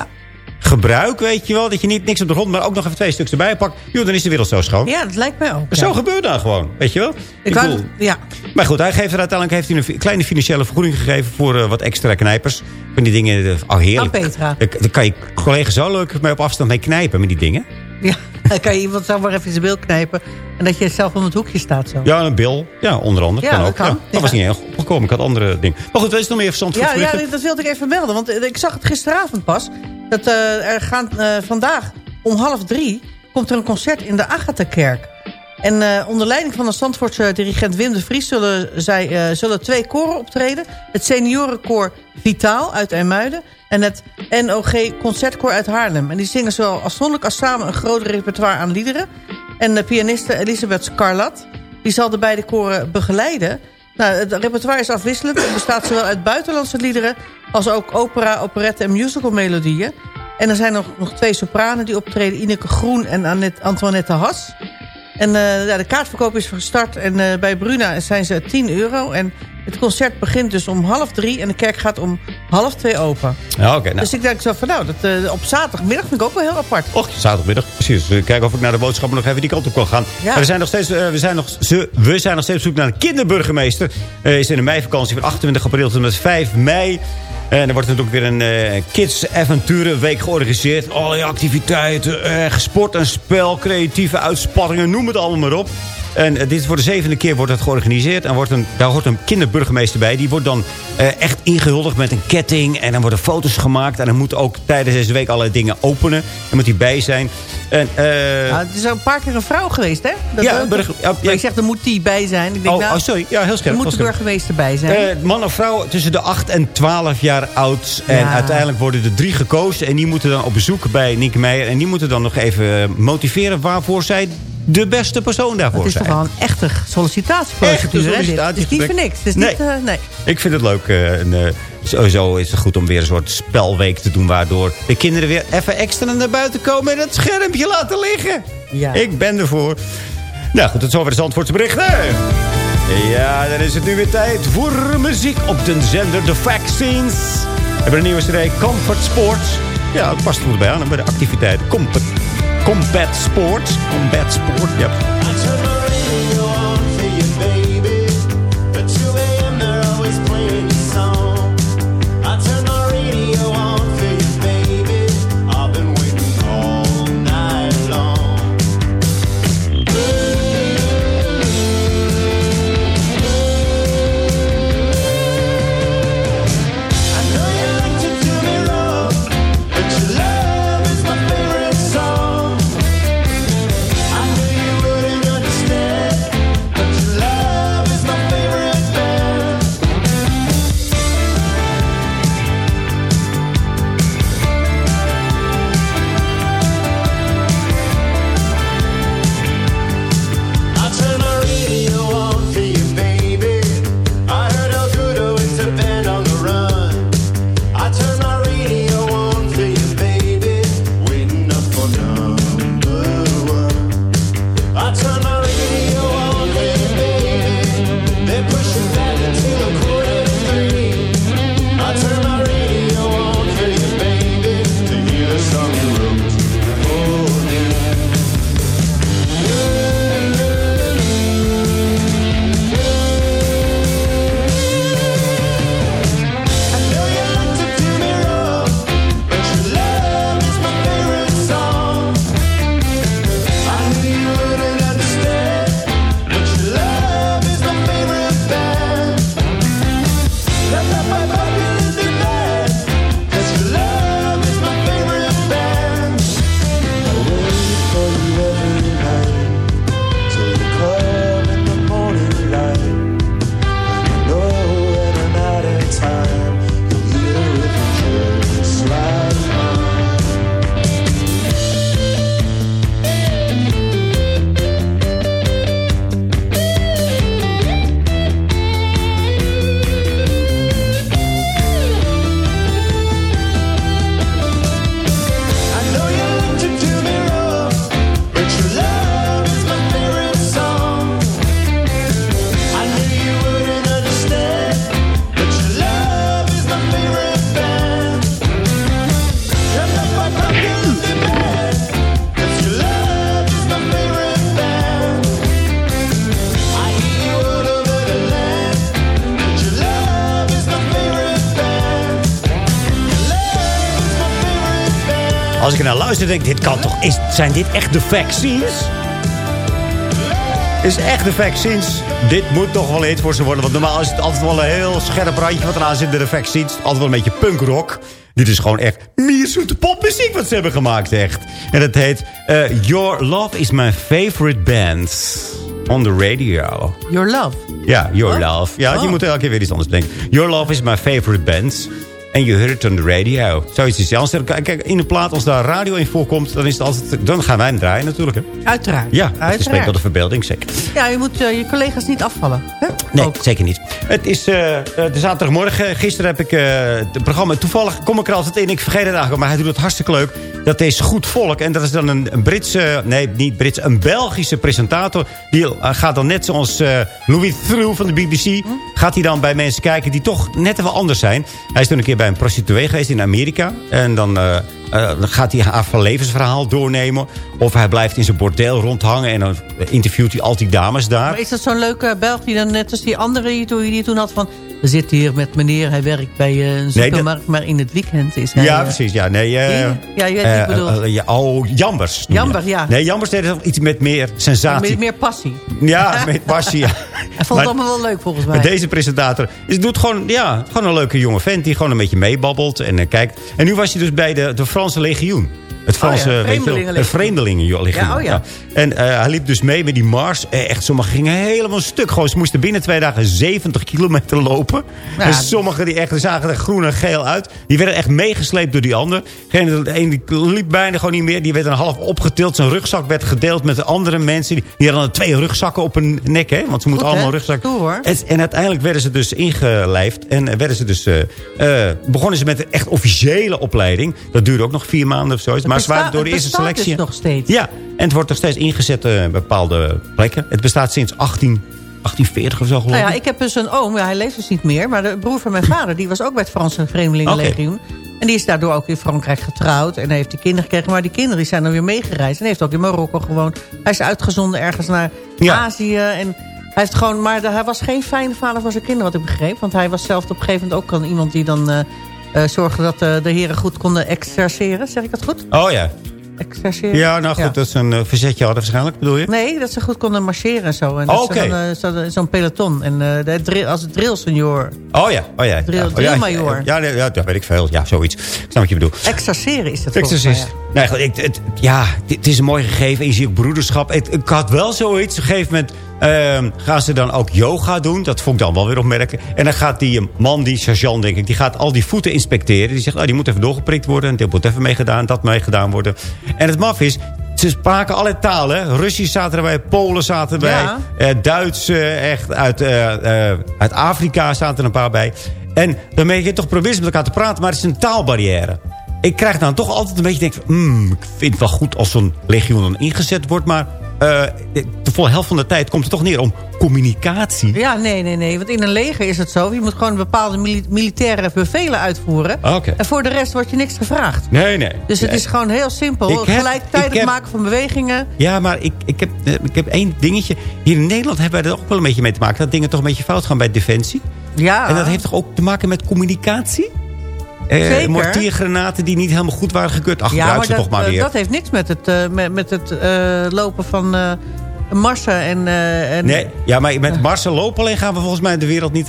Gebruik, weet je wel. Dat je niet niks op de grond, maar ook nog even twee stuks erbij pakt. Joh, dan is de wereld zo schoon. Ja, dat lijkt mij ook. Ja. Zo gebeurt dat gewoon, weet je wel. Ik, ik wou, ja. Maar goed, hij geeft er uiteindelijk heeft hij een kleine financiële vergoeding gegeven... voor uh, wat extra knijpers. Van die dingen, oh heerlijk. Ah, Petra. Daar kan je collega's zo leuk mee op afstand mee knijpen met die dingen. Ja, dan kan je iemand zo maar even in zijn bil knijpen. En dat je zelf om het hoekje staat zo. Ja, een bil. Ja, onder andere. Ja, kan dat ook. kan. Ja, dat Ja. was niet erg opgekomen. Ik had andere dingen. Maar goed, is nog meer verstand Ja, ja, dat wilde ik even melden. Want eh, ik zag het gisteravond pas. Dat uh, er gaan uh, vandaag om half drie... komt er een concert in de Agatha-kerk. En uh, onder leiding van de Zandvoortse dirigent Wim de Vries... zullen, zij, zullen twee koren optreden. Het seniorenkoor Vitaal uit IJmuiden... en het NOG Concertkoor uit Haarlem. En die zingen zowel afzonderlijk als samen een groot repertoire aan liederen. En de pianiste Elisabeth Scarlat... die zal de beide koren begeleiden... Nou, het repertoire is afwisselend. Het bestaat zowel uit buitenlandse liederen... als ook opera, operette en musicalmelodieën. En er zijn nog, nog twee sopranen die optreden. Ineke Groen en Annette, Antoinette Has. En uh, de kaartverkoop is gestart. En uh, bij Bruna zijn ze 10 euro. En het concert begint dus om half drie. En de kerk gaat om half twee open. Ja, okay, nou. Dus ik denk zo van nou, dat, uh, op zaterdagmiddag vind ik ook wel heel apart. Och, zaterdagmiddag, precies. Dus kijken of ik naar de boodschappen nog even die kant op kan gaan. Ja. We zijn nog steeds, we zijn nog, ze, we zijn nog steeds op zoek naar een kinderburgemeester. is in de meivakantie van 28 april tot en met 5 mei. En er wordt natuurlijk weer een uh, Kids Avonturenweek georganiseerd. Allerlei activiteiten, uh, sport en spel, creatieve uitspanningen, noem het allemaal maar op. En uh, dit is voor de zevende keer wordt het georganiseerd. En wordt een, daar hoort een kinderburgemeester bij. Die wordt dan echt ingehuldigd met een ketting. En dan worden foto's gemaakt. En dan moet ook tijdens deze week allerlei dingen openen. En moet hij bij zijn. En, ja, het is een paar keer een vrouw geweest, hè? Dat ja, burger, ja, ja, ik zeg, er moet die bij zijn. Ik denk, oh, nou, oh, sorry. Ja, heel scherp. Er moet de burgemeester bij zijn. Uh, man of vrouw tussen de 8 en 12 jaar oud. En Ja. uiteindelijk worden er drie gekozen. En die moeten dan op bezoek bij Nick Meijer. En die moeten dan nog even motiveren waarvoor zij de beste persoon daarvoor Het is zijn. toch wel een echte sollicitatieprocedure, hè? Het is niet voor niks. Het is Nee. niet, uh, nee. Ik vind het leuk. Uh, en, uh, sowieso is het goed om weer een soort spelweek te doen... waardoor de kinderen weer even extra naar buiten komen... en het schermpje laten liggen. Ja. Ik ben ervoor. Nou goed, tot zover de Zandvoortse berichten. Ja, dan is het nu weer tijd voor muziek op de zender The Vaccines. We hebben een nieuwe serie Comfort Sports. Ja, het past er goed bij aan bij de activiteiten. Combat, combat Sports. Combat Sport, ja. Als ik er naar luister, denk ik, dit kan toch... Is, zijn dit echt de vaccines? Is echt de vaccines? Dit moet toch wel iets voor ze worden. Want normaal is het altijd wel een heel scherp randje wat eraan zit in de vaccines. Altijd wel een beetje punkrock. Dit is gewoon echt mierzoete popmuziek wat ze hebben gemaakt, echt. En het heet eh, Your Love is My Favorite Band. On the radio. Your Love. Ja, Your Love. Ja, Oh. je moet elke keer weer iets anders denken. Your Love is my favorite band. En je hoort on the radio. Zoiets is er- Kijk, in de plaat, als daar radio in voorkomt... dan, is het altijd, dan gaan wij hem draaien natuurlijk. Hè? Uiteraard. Ja, dat spreekt Uiteraard. wel de verbeelding, zeker. Ja, je moet eh, je collega's niet afvallen. Hè? Nee, zeker niet. Het is eh, eh, de zaterdagmorgen. Gisteren heb ik het programma... Toevallig kom ik er altijd in. Ik vergeet het eigenlijk, maar hij doet het hartstikke leuk. Dat is Goed Volk. En dat is dan een, een Britse... Nee, niet Brits. Een Belgische presentator. Die gaat dan net zoals Louis Theroux van de BBC... gaat hij dan bij mensen kijken die toch net even anders zijn. Hij is toen een keer bij een prostituee geweest in Amerika. En dan... eh, eh, dan gaat hij haar van levensverhaal doornemen. Of hij blijft in zijn bordeel rondhangen. En dan interviewt hij al die dames daar. Maar is dat zo'n leuke Belg die dan net als die andere die, toen had van... We zitten hier met meneer, hij werkt bij eh, een dat- supermarkt, maar in het weekend is hij... Ja, eh, precies. Ja, nee, eh? Ja, je weet ik bedoel. oh, Jambers. je Jambers, ja. Nee, Jambers deed iets met meer sensatie. Met meer passie. Ja, met passie. Ja. Hij vond het allemaal wel leuk volgens mij. Deze presentator is, doet gewoon, ja, gewoon een leuke jonge vent... die gewoon een beetje meebabbelt en kijkt. En nu was hij dus bij de, de Franse legioen. Het Franse, Oh ja, weet het Vreemdelingenlegioen. Ja, oh ja. En eh, hij liep dus mee met die Mars. Eh, echt, sommigen gingen helemaal stuk. Gewoon, ze moesten binnen twee dagen 70 kilometer lopen. En sommigen die echt, zagen er groen en geel uit. Die werden echt meegesleept door die ander. Degene, de een die liep bijna gewoon niet meer. Die werd een half opgetild. Zijn rugzak werd gedeeld met de andere mensen. Die, die hadden twee rugzakken op hun nek. Hè? Want ze moeten hè? allemaal rugzakken. Stoer, hoor. En, en uiteindelijk werden ze dus ingelijfd. En eh, werden ze dus, begonnen ze met een echt officiële opleiding. Dat duurde ook nog vier maanden of zo. Maar ze waren besta- door de het eerste bestaat selectie. dus nog steeds. Ja, en het wordt nog steeds ingezet op bepaalde plekken. Het bestaat sinds 18, 1840 of zo geloof Nou ja, ik. ik heb dus een oom, ja, hij leeft dus niet meer... maar de broer van mijn vader, die was ook bij het Franse Vreemdelingenlegioen. En die is daardoor ook in Frankrijk getrouwd. En heeft die kinderen gekregen. Maar die kinderen die zijn dan weer meegereisd. En heeft ook in Marokko gewoond. Hij is uitgezonden ergens naar Ja. Azië. En hij heeft gewoon, maar hij was geen fijne vader voor zijn kinderen, wat ik begreep. Want hij was zelf op een gegeven moment ook iemand die dan... eh, eh, zorgde dat eh, de heren goed konden exerceren. Zeg ik dat goed? Oh ja. Exerceren? Ja, nou goed, dat ze een eh, verzetje hadden waarschijnlijk, bedoel je? Nee, dat ze goed konden marcheren en zo. En Oh, Zo'n peloton. En de drill, als drill senior. Oh ja, oh ja. Drill- ja. Oh, ja, drillmajor. Ja, ja, dat weet ik veel. Ja, zoiets. Ik snap wat je bedoelt. Exerceren is dat Exorcist. Nee, goed, ik, het, ja, het is een mooi gegeven. En je ziet ook broederschap. Het- ik had wel zoiets. Op een gegeven moment ehm, gaan ze dan ook yoga doen. Dat vond ik dan wel weer opmerken. En dan gaat die eh, man, die sergeant denk ik... die gaat al die voeten inspecteren. Die zegt, nou, die moet even doorgeprikt worden. En dit moet even meegedaan, dat meegedaan worden. En het maf is... Ze spraken alle talen. Russisch zaten erbij, Polen zaten erbij. Ja. eh, Duits, eh, echt uit, eh, uit Afrika zaten er een paar bij. En dan ben je toch proberen met elkaar te praten, maar het is een taalbarrière. Ik krijg dan toch altijd een beetje denk hmm, ik vind het wel goed als zo'n legioen dan ingezet wordt, maar de volle helft van de tijd komt het toch neer om communicatie. Ja, nee, nee, nee. Want in een leger is het zo. Je moet gewoon bepaalde mili- militaire bevelen uitvoeren. Oké. En voor de rest wordt je niks gevraagd. Nee, nee. Dus het Nee. is gewoon heel simpel. Ik Gelijktijdig heb- maken van bewegingen. Ja, maar ik, ik, heb, eh, ik heb één dingetje. Hier in Nederland hebben wij er ook wel een beetje mee te maken. Dat dingen toch een beetje fout gaan bij Defensie. Ja. En dat heeft toch ook te maken met communicatie? Eh, mortiergranaten die niet helemaal goed waren gekeurd. Ach, ja, gebruik ze dat, toch maar eh, weer. dat heeft niks met het, eh, met, met het eh, lopen van eh marsen en... en Nee, ja, maar met Marcel lopen alleen gaan we volgens mij de wereld niet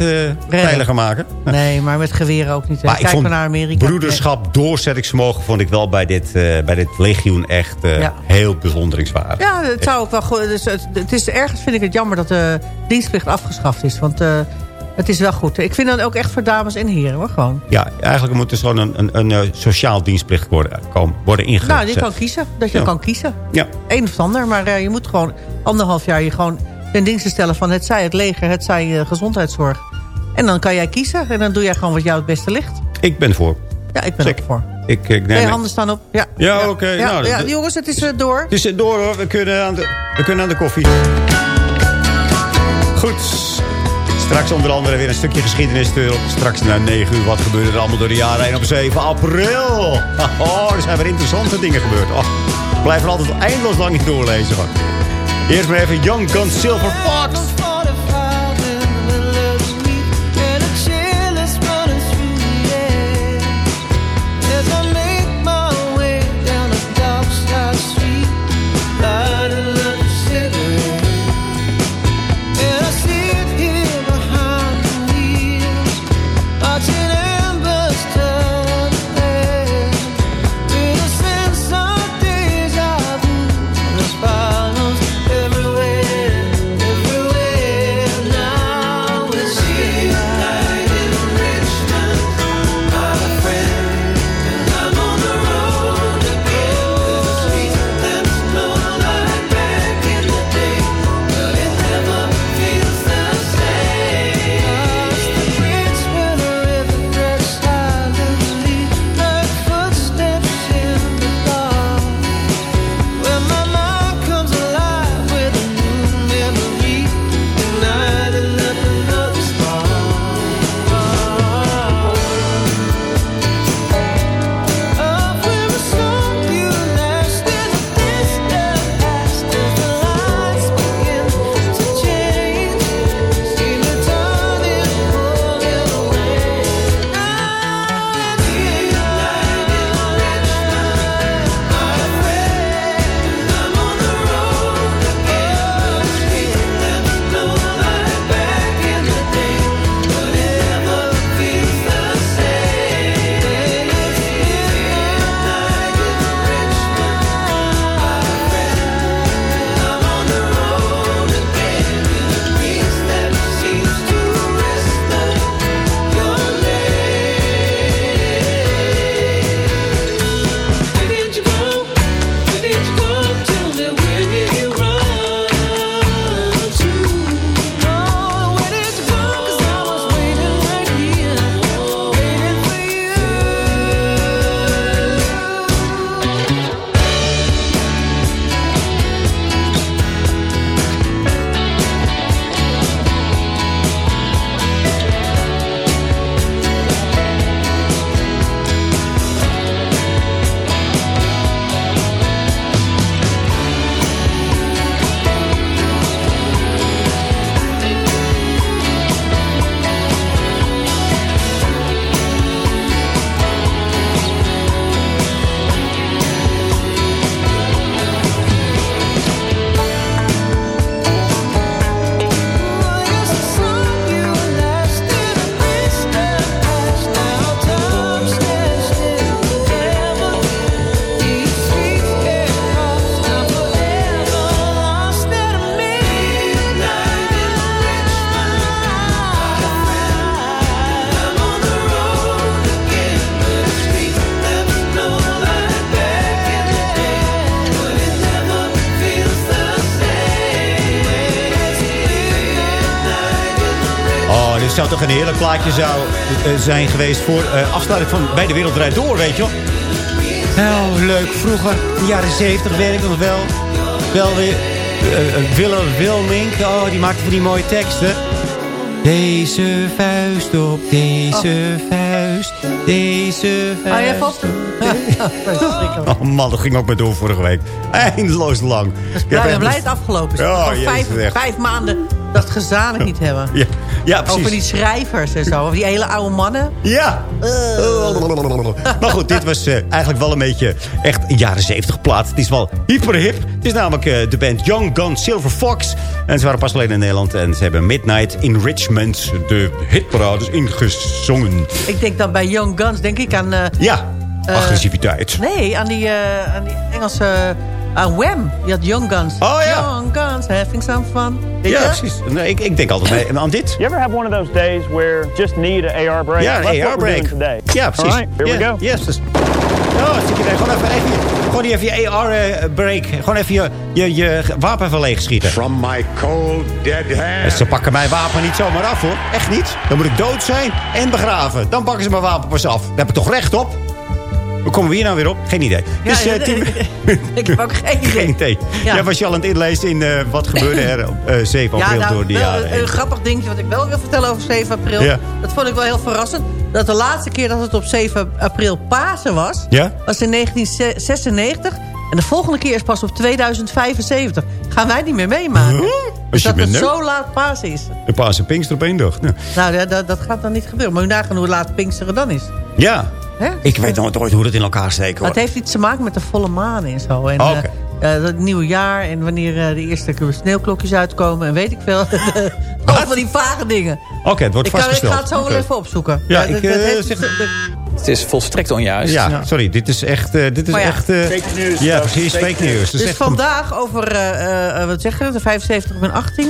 veiliger maken. Nee, maar met geweren ook niet. hè. Maar ik vond maar naar Amerika. broederschap, doorzettingsvermogen vond ik wel bij dit, bij dit legioen echt Ja. heel bijzonderingswaardig. Ja, het zou ook wel goed. Dus het, het is ergens vind ik het jammer dat de dienstplicht afgeschaft is. Want het is wel goed. Ik vind dat ook echt voor dames en heren hoor, gewoon. Ja, eigenlijk moet er gewoon een, een, een, eh, sociaal dienstplicht worden, komen, worden ingezet. Nou, je kan kiezen. Dat je Ja. kan kiezen. Ja. Een of ander. Maar eh, je moet gewoon anderhalf jaar je gewoon ten dienste stellen van het zij het leger, het zij eh, gezondheidszorg. En dan kan jij kiezen. En dan doe jij gewoon wat jou het beste ligt. Ik ben voor. Ja, ik ben Zeker. ook voor. Ik, ik neem Nee, handen staan op. Ja, Ja, oké. Ja, nou, ja, jongens, het is door. Het is door hoor. We kunnen aan de, we kunnen aan de koffie. Goed. Straks onder andere weer een stukje geschiedenis. Straks na 9 uur. Wat gebeurde er allemaal door de jaren heen op 7 april? Oh, er zijn weer interessante dingen gebeurd. Oh, blijf er altijd eindeloos lang in doorlezen. Eerst maar even Young Gun Silver Fox. Heerlijk plaatje zou, eh, zijn geweest... voor eh, afsluiting van Bij de Wereld Draait Door, weet je wel. Nou, leuk. Vroeger, de jaren 70 werkte nog wel. Wel weer... eh, eh, Willem Wilmink, oh, die maakte van die mooie teksten. Deze vuist op deze vuist, deze vuist. Hou jij vast? Oh man, dat ging ook maar door vorige week. Eindeloos lang. Dus ik ben blij het afgelopen is. Vijf, echt. vijf maanden dat gezamenlijk niet hebben. Ja, ja precies. Over die schrijvers en zo. Over die hele oude mannen. Ja. Maar goed, dit was eh, eigenlijk wel een beetje echt jaren 70 plaat. Het is wel hyper hip. Het is namelijk eh, de band Young Gun Silver Fox. En ze waren pas alleen in Nederland. En ze hebben Midnight in Richmond de hitparades ingezongen. Ik denk dan bij Young Guns, denk ik aan... eh, Ja, eh, agressiviteit. Nee, aan die, eh, aan die Engelse... aan Wham. Die had Young Guns. Oh ja. Young Guns, having some fun. Weet Ja, je? precies. Nee, ik, ik denk altijd mee aan dit. You ever have one of those days where just need an AR break? Ja, een AR break. today. Ja, precies. All right, here we go. Yes. Dus, oh, stuk je daar. Gewoon even, even, gewoon even je AR eh, break. Gewoon even je, je, je wapen even leeg schieten. From my cold dead hand. Ze pakken mijn wapen niet zomaar af hoor. Echt niet. Dan moet ik dood zijn en begraven. Dan pakken ze mijn wapen pas af. Daar heb ik toch recht op? Hoe komen we hier nou weer op? Geen idee. Ja, dus, ja, eh, Tim- ik heb ook geen idee. Geen idee. Ja. Jij was je al aan het inlezen in eh, wat gebeurde er op eh, 7 april Ja, nou, door die jaren een, grappig dingetje wat ik wel wil vertellen over 7 april. Dat vond ik wel heel verrassend. Dat de laatste keer dat het op 7 april Pasen was, was in 1996. En de volgende keer is pas op 2075. Gaan wij niet meer meemaken. Huh? Dus dat het zo laat Pasen is. De Paas en Pinkster op één dag. Nou, Nou, dat, dat, dat gaat dan niet gebeuren. Maar u nagaan hoe laat Pinksteren dan is. ja. Hè? Ik weet nooit ooit hoe dat in elkaar steekt hoor. het heeft iets te maken met de volle maan en zo. En, Oh, oké. eh, eh, het nieuwe jaar en wanneer eh, de eerste sneeuwklokjes uitkomen. En weet ik veel. Allemaal van die vage dingen. Oké, het wordt Ik, kan, ik vastgesteld. ga het zo wel even opzoeken. Ja, dat- ik, dat heeft- zeg- de- Het is volstrekt onjuist. Ja, sorry, dit is echt... eh, dit is ja. echt eh, Fake news, Ja, dat precies, fake fake news. Dat is Dus echt vandaag over, eh, eh, wat zeg je, de 75 en 18...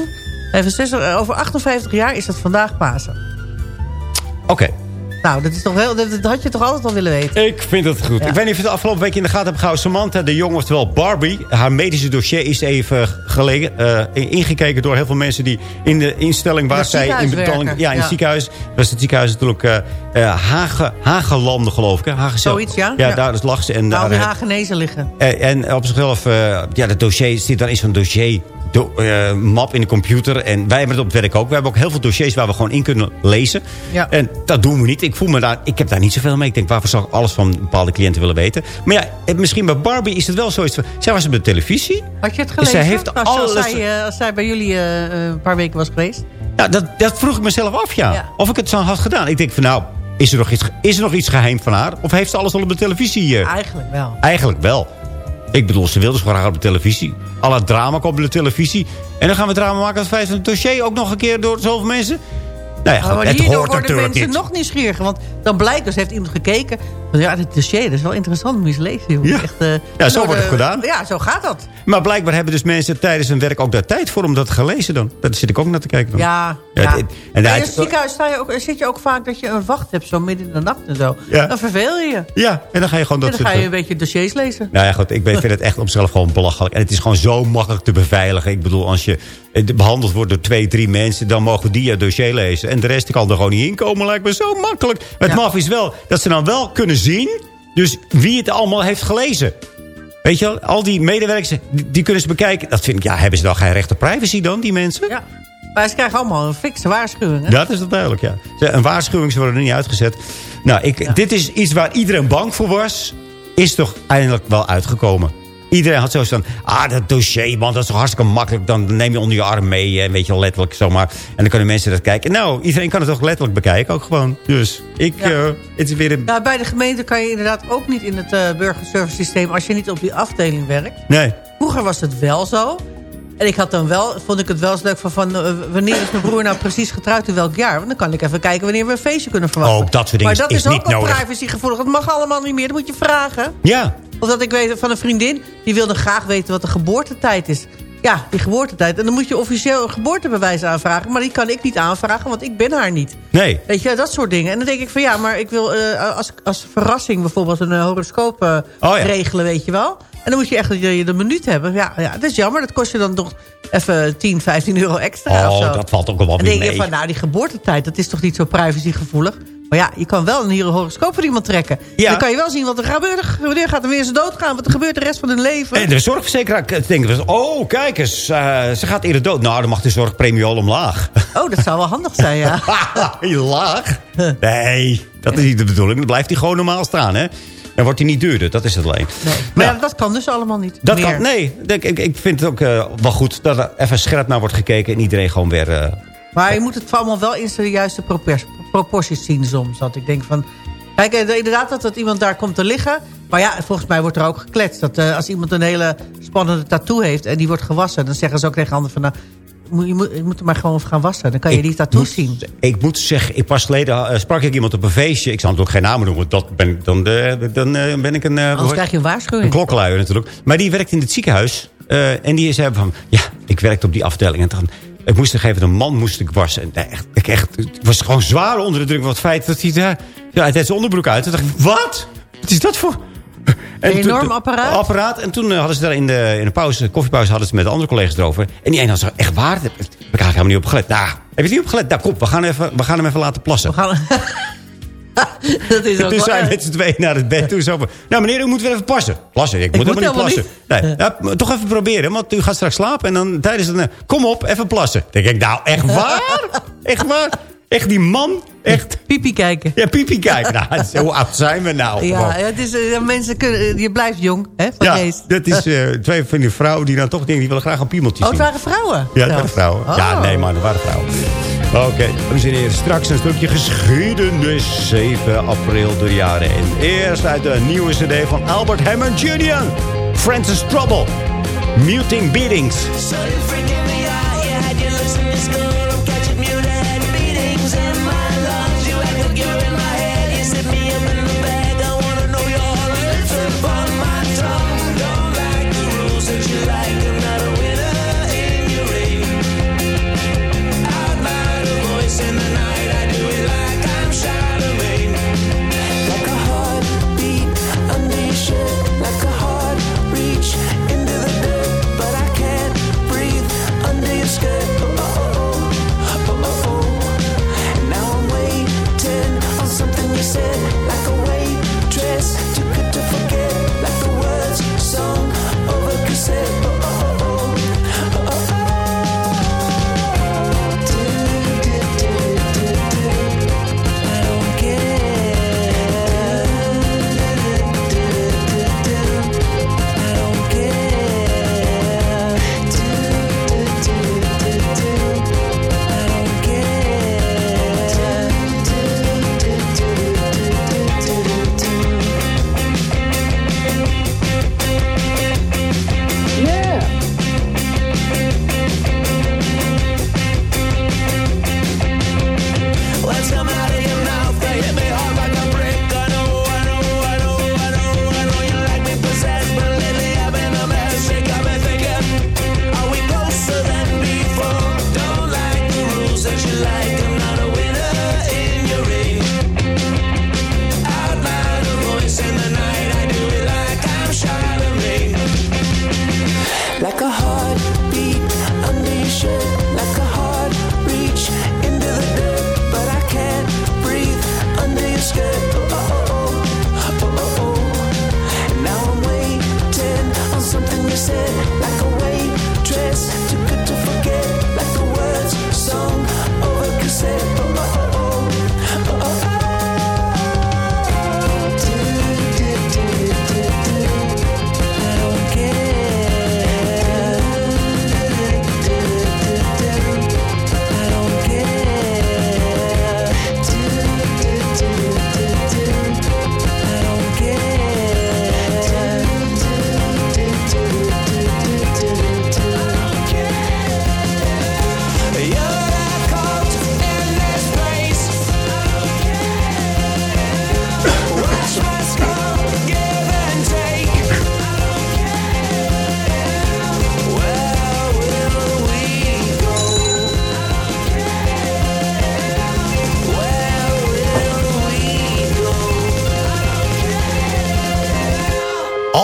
65, eh, over 58 jaar is het vandaag Pasen. Oké. Nou, dat, is toch wel, dat, dat had je toch altijd al willen weten? Ik vind het goed. Ja. Ik weet niet of je het de afgelopen week in de gaten hebt gehouden. Samantha de Jong, oftewel Barbie. Haar medische dossier is even gelegen, eh, ingekeken door heel veel mensen... die in de instelling waar zij in betaling... Ja, in Ja. het ziekenhuis. Is het ziekenhuis natuurlijk uh, uh, Hagen, Hagenlanden, geloof ik. Hè? Hagen. Zoiets, ja. Ja, Ja. daar lag ze. En, Nou, daar, Hagenezen liggen. en, op zichzelf, ja, het dossier zit daar in zo'n dossier... eh, map in de computer. En wij hebben het op het werk ook. We hebben ook heel veel dossiers waar we gewoon in kunnen lezen. Ja. En dat doen we niet. Ik voel me daar, ik heb daar niet zoveel mee. Ik denk, waarvoor zou ik alles van bepaalde cliënten willen weten? Maar ja, misschien bij Barbie is het wel zoiets van... Zij was op de televisie. Had je het En gelezen? zij heeft als, als alles- zij, eh, als zij bij jullie eh, een paar weken was geweest? Ja, dat, dat vroeg ik mezelf af, ja. Ja. Of ik het zo had gedaan. Ik denk van, nou, is er nog iets, is er nog iets geheim van haar? Of heeft ze alles al op de televisie? Eigenlijk wel. Eigenlijk wel. Ik bedoel, ze wilde dus graag op de televisie. Alle drama komt op de televisie. En dan gaan we drama maken als feit van het dossier ook nog een keer door zoveel mensen. Nou ja, goed, maar het hierdoor hoort worden natuurlijk mensen niet. nog nieuwsgieriger. Want dan blijkt dus, heeft iemand gekeken... van, Ja, dit dossier, dat is wel interessant. Moet je eens lezen. Ja. Echt, eh, Ja, zo door wordt het gedaan. Ja, zo gaat dat. Maar blijkbaar hebben dus mensen tijdens hun werk ook daar tijd voor om dat te gaan lezen dan. Daar zit ik ook naar te kijken dan. Ja, Ja, ja. het- en in het ziekenhuis sta je ook, zit je ook vaak dat je een wacht hebt... zo midden in de nacht en zo. Ja. Dan verveel je je. Ja, en dan ga je gewoon En dat dan ga je een beetje dossiers lezen. Nou ja, goed, ik vind het echt op zichzelf gewoon belachelijk. En het is gewoon zo makkelijk te beveiligen. Ik bedoel, als je behandeld wordt door twee, drie mensen... dan mogen die het dossier lezen. En de rest kan er gewoon niet in komen. Lijkt me zo makkelijk. Het Ja. maf is wel dat ze dan wel kunnen zien... dus wie het allemaal heeft gelezen. Weet je wel, al die medewerkers, die, die kunnen ze bekijken. Dat vind ik, ja, hebben ze dan geen recht op privacy dan, die mensen? Ja. Maar ze krijgen allemaal een fikse waarschuwing. Hè? Dat is het duidelijk, ja. Een waarschuwing, ze worden er niet uitgezet. Nou, ik, dit is iets waar iedereen bang voor was. Is toch eindelijk wel uitgekomen. Iedereen had zo van, ah, dat dossier, man, dat is hartstikke makkelijk. Dan neem je onder je arm mee, en weet je letterlijk zomaar. En dan kunnen mensen dat kijken. Nou, iedereen kan het toch letterlijk bekijken, ook gewoon. Dus ik, Ja. eh, het is weer een... Nou, bij de gemeente kan je inderdaad ook niet in het eh burgerservice systeem... als je niet op die afdeling werkt. Nee. Vroeger was het wel zo. En ik had dan wel, vond ik het wel eens leuk van, van eh, wanneer is mijn broer nou precies getrouwd in welk jaar? Want dan kan ik even kijken wanneer we een feestje kunnen verwachten. Oh, dat soort dingen maar dat is is, niet ook al nodig. privacygevoelig. Dat mag allemaal niet meer, dat moet je vragen. Ja. Of dat ik weet van een vriendin, die wilde graag weten wat de geboortetijd is Ja, die geboortetijd. En dan moet je officieel een geboortebewijs aanvragen. Maar die kan ik niet aanvragen, want ik ben haar niet. Nee. Weet je, dat soort dingen. En dan denk ik van ja, maar ik wil eh, als, als verrassing bijvoorbeeld een eh, horoscoop eh, Oh ja. regelen, weet je wel. En dan moet je echt je, de minuut hebben. Ja, ja, dat is jammer. Dat kost je dan toch even 10, 15 euro extra of zo. Oh, dat valt ook wel En weer dan denk je mee. van, nou, die geboortetijd, dat is toch niet zo privacygevoelig? Maar ja, je kan wel een hier horoscoop voor iemand trekken. Ja. Dan kan je wel zien wat er gebeurt. Wanneer gaat er weer eens doodgaan? Wat er gebeurt de rest van hun leven? En de zorgverzekeraar denkt, dus, oh, kijk eens, eh, ze gaat eerder dood. Nou, dan mag de zorgpremie al omlaag. Oh, dat zou wel handig zijn, ja. Laag? Nee, dat is niet de bedoeling. Dan blijft hij gewoon normaal staan, hè. Dan wordt hij niet duurder, dat is het alleen. Maar ja, dat kan dus allemaal niet. Dat meer. kan, nee, ik, ik, vind het ook eh, wel goed dat er even scherp naar wordt gekeken... en iedereen gewoon weer... eh, Maar je moet het allemaal wel in zijn juiste propor- proporties zien soms. Dat ik denk van... Kijk, eh, inderdaad dat, dat iemand daar komt te liggen. Maar ja, volgens mij wordt er ook gekletst. Dat eh, als iemand een hele spannende tattoo heeft en die wordt gewassen... dan zeggen ze ook tegen anderen van... Nou, je, moet, je moet hem maar gewoon gaan wassen. Dan kan je die tattoo zien. Ik moet zeggen, ik pas geleden eh, sprak ik iemand op een feestje. Ik zal natuurlijk geen namen noemen, want dat ben, dan, eh, dan ben ik een... Anders krijg je een Een waarschuwing. klokkenluier natuurlijk. Maar die werkt in het ziekenhuis. en die zei van, ja, ik werkte op die afdeling. En dan, ik moest er even een man moest ik wassen. En echt, ik, echt, ik was gewoon zwaar onder de druk van het feit dat hij daar... Ja, hij deed zijn onderbroek uit. Toen dacht ik, wat? Wat is dat voor... En Een toen- enorm apparaat? apparaat. En toen eh, hadden ze daar in de, in de pauze, koffiepauze hadden ze met de andere collega's erover. En die een had zo, echt waar? Daar heb ik eigenlijk helemaal niet op gelet. Nou, heb je er niet op gelet? Nou, kom, we gaan, even, we gaan hem even laten plassen. We gaan... dat is ook Toen zijn met z'n tweeën naar het bed toe. Zo van, nou meneer, u moet weer even plassen. Plassen? Ik, moet moet helemaal niet plassen. Nee, ja, toch even proberen, want u gaat straks slapen. En dan tijdens het... eh, Kom op, even plassen. Dan denk ik, nou, echt waar? echt waar? Echt die man? Echt? Pipi kijken. Ja, pipi kijken. Nou, het hoe oud zijn we nou? Ja, Gewoon. het is, eh, mensen kunnen, je blijft jong, hè, van Ja, geest. dat is eh, twee van die vrouwen die dan toch denken... die willen graag een piemeltje Oh, het zien. waren vrouwen? Ja, dat waren vrouwen. Ja, Oh. nee, maar dat waren vrouwen. Oké, dames en heren, straks een stukje geschiedenis. 7 april door jaren. En eerst uit de nieuwe cd van Albert Hammond Jr. Francis Trouble. Muting Beatings.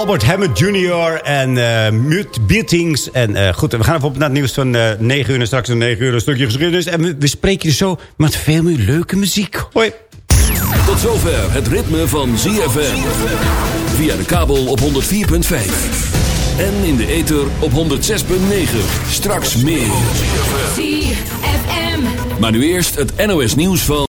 Albert Hammond Jr. en uh, Mute Beatings. En uh, goed, we gaan even op naar het nieuws van uh, 9 uur en straks om 9 uur een stukje geschiedenis. En we, we spreken je zo met veel meer leuke muziek. Hoi. Tot zover het ritme van ZFM. Via de kabel op 104.5. En in de ether op 106.9. Straks meer. ZFM. Maar nu eerst het NOS nieuws van...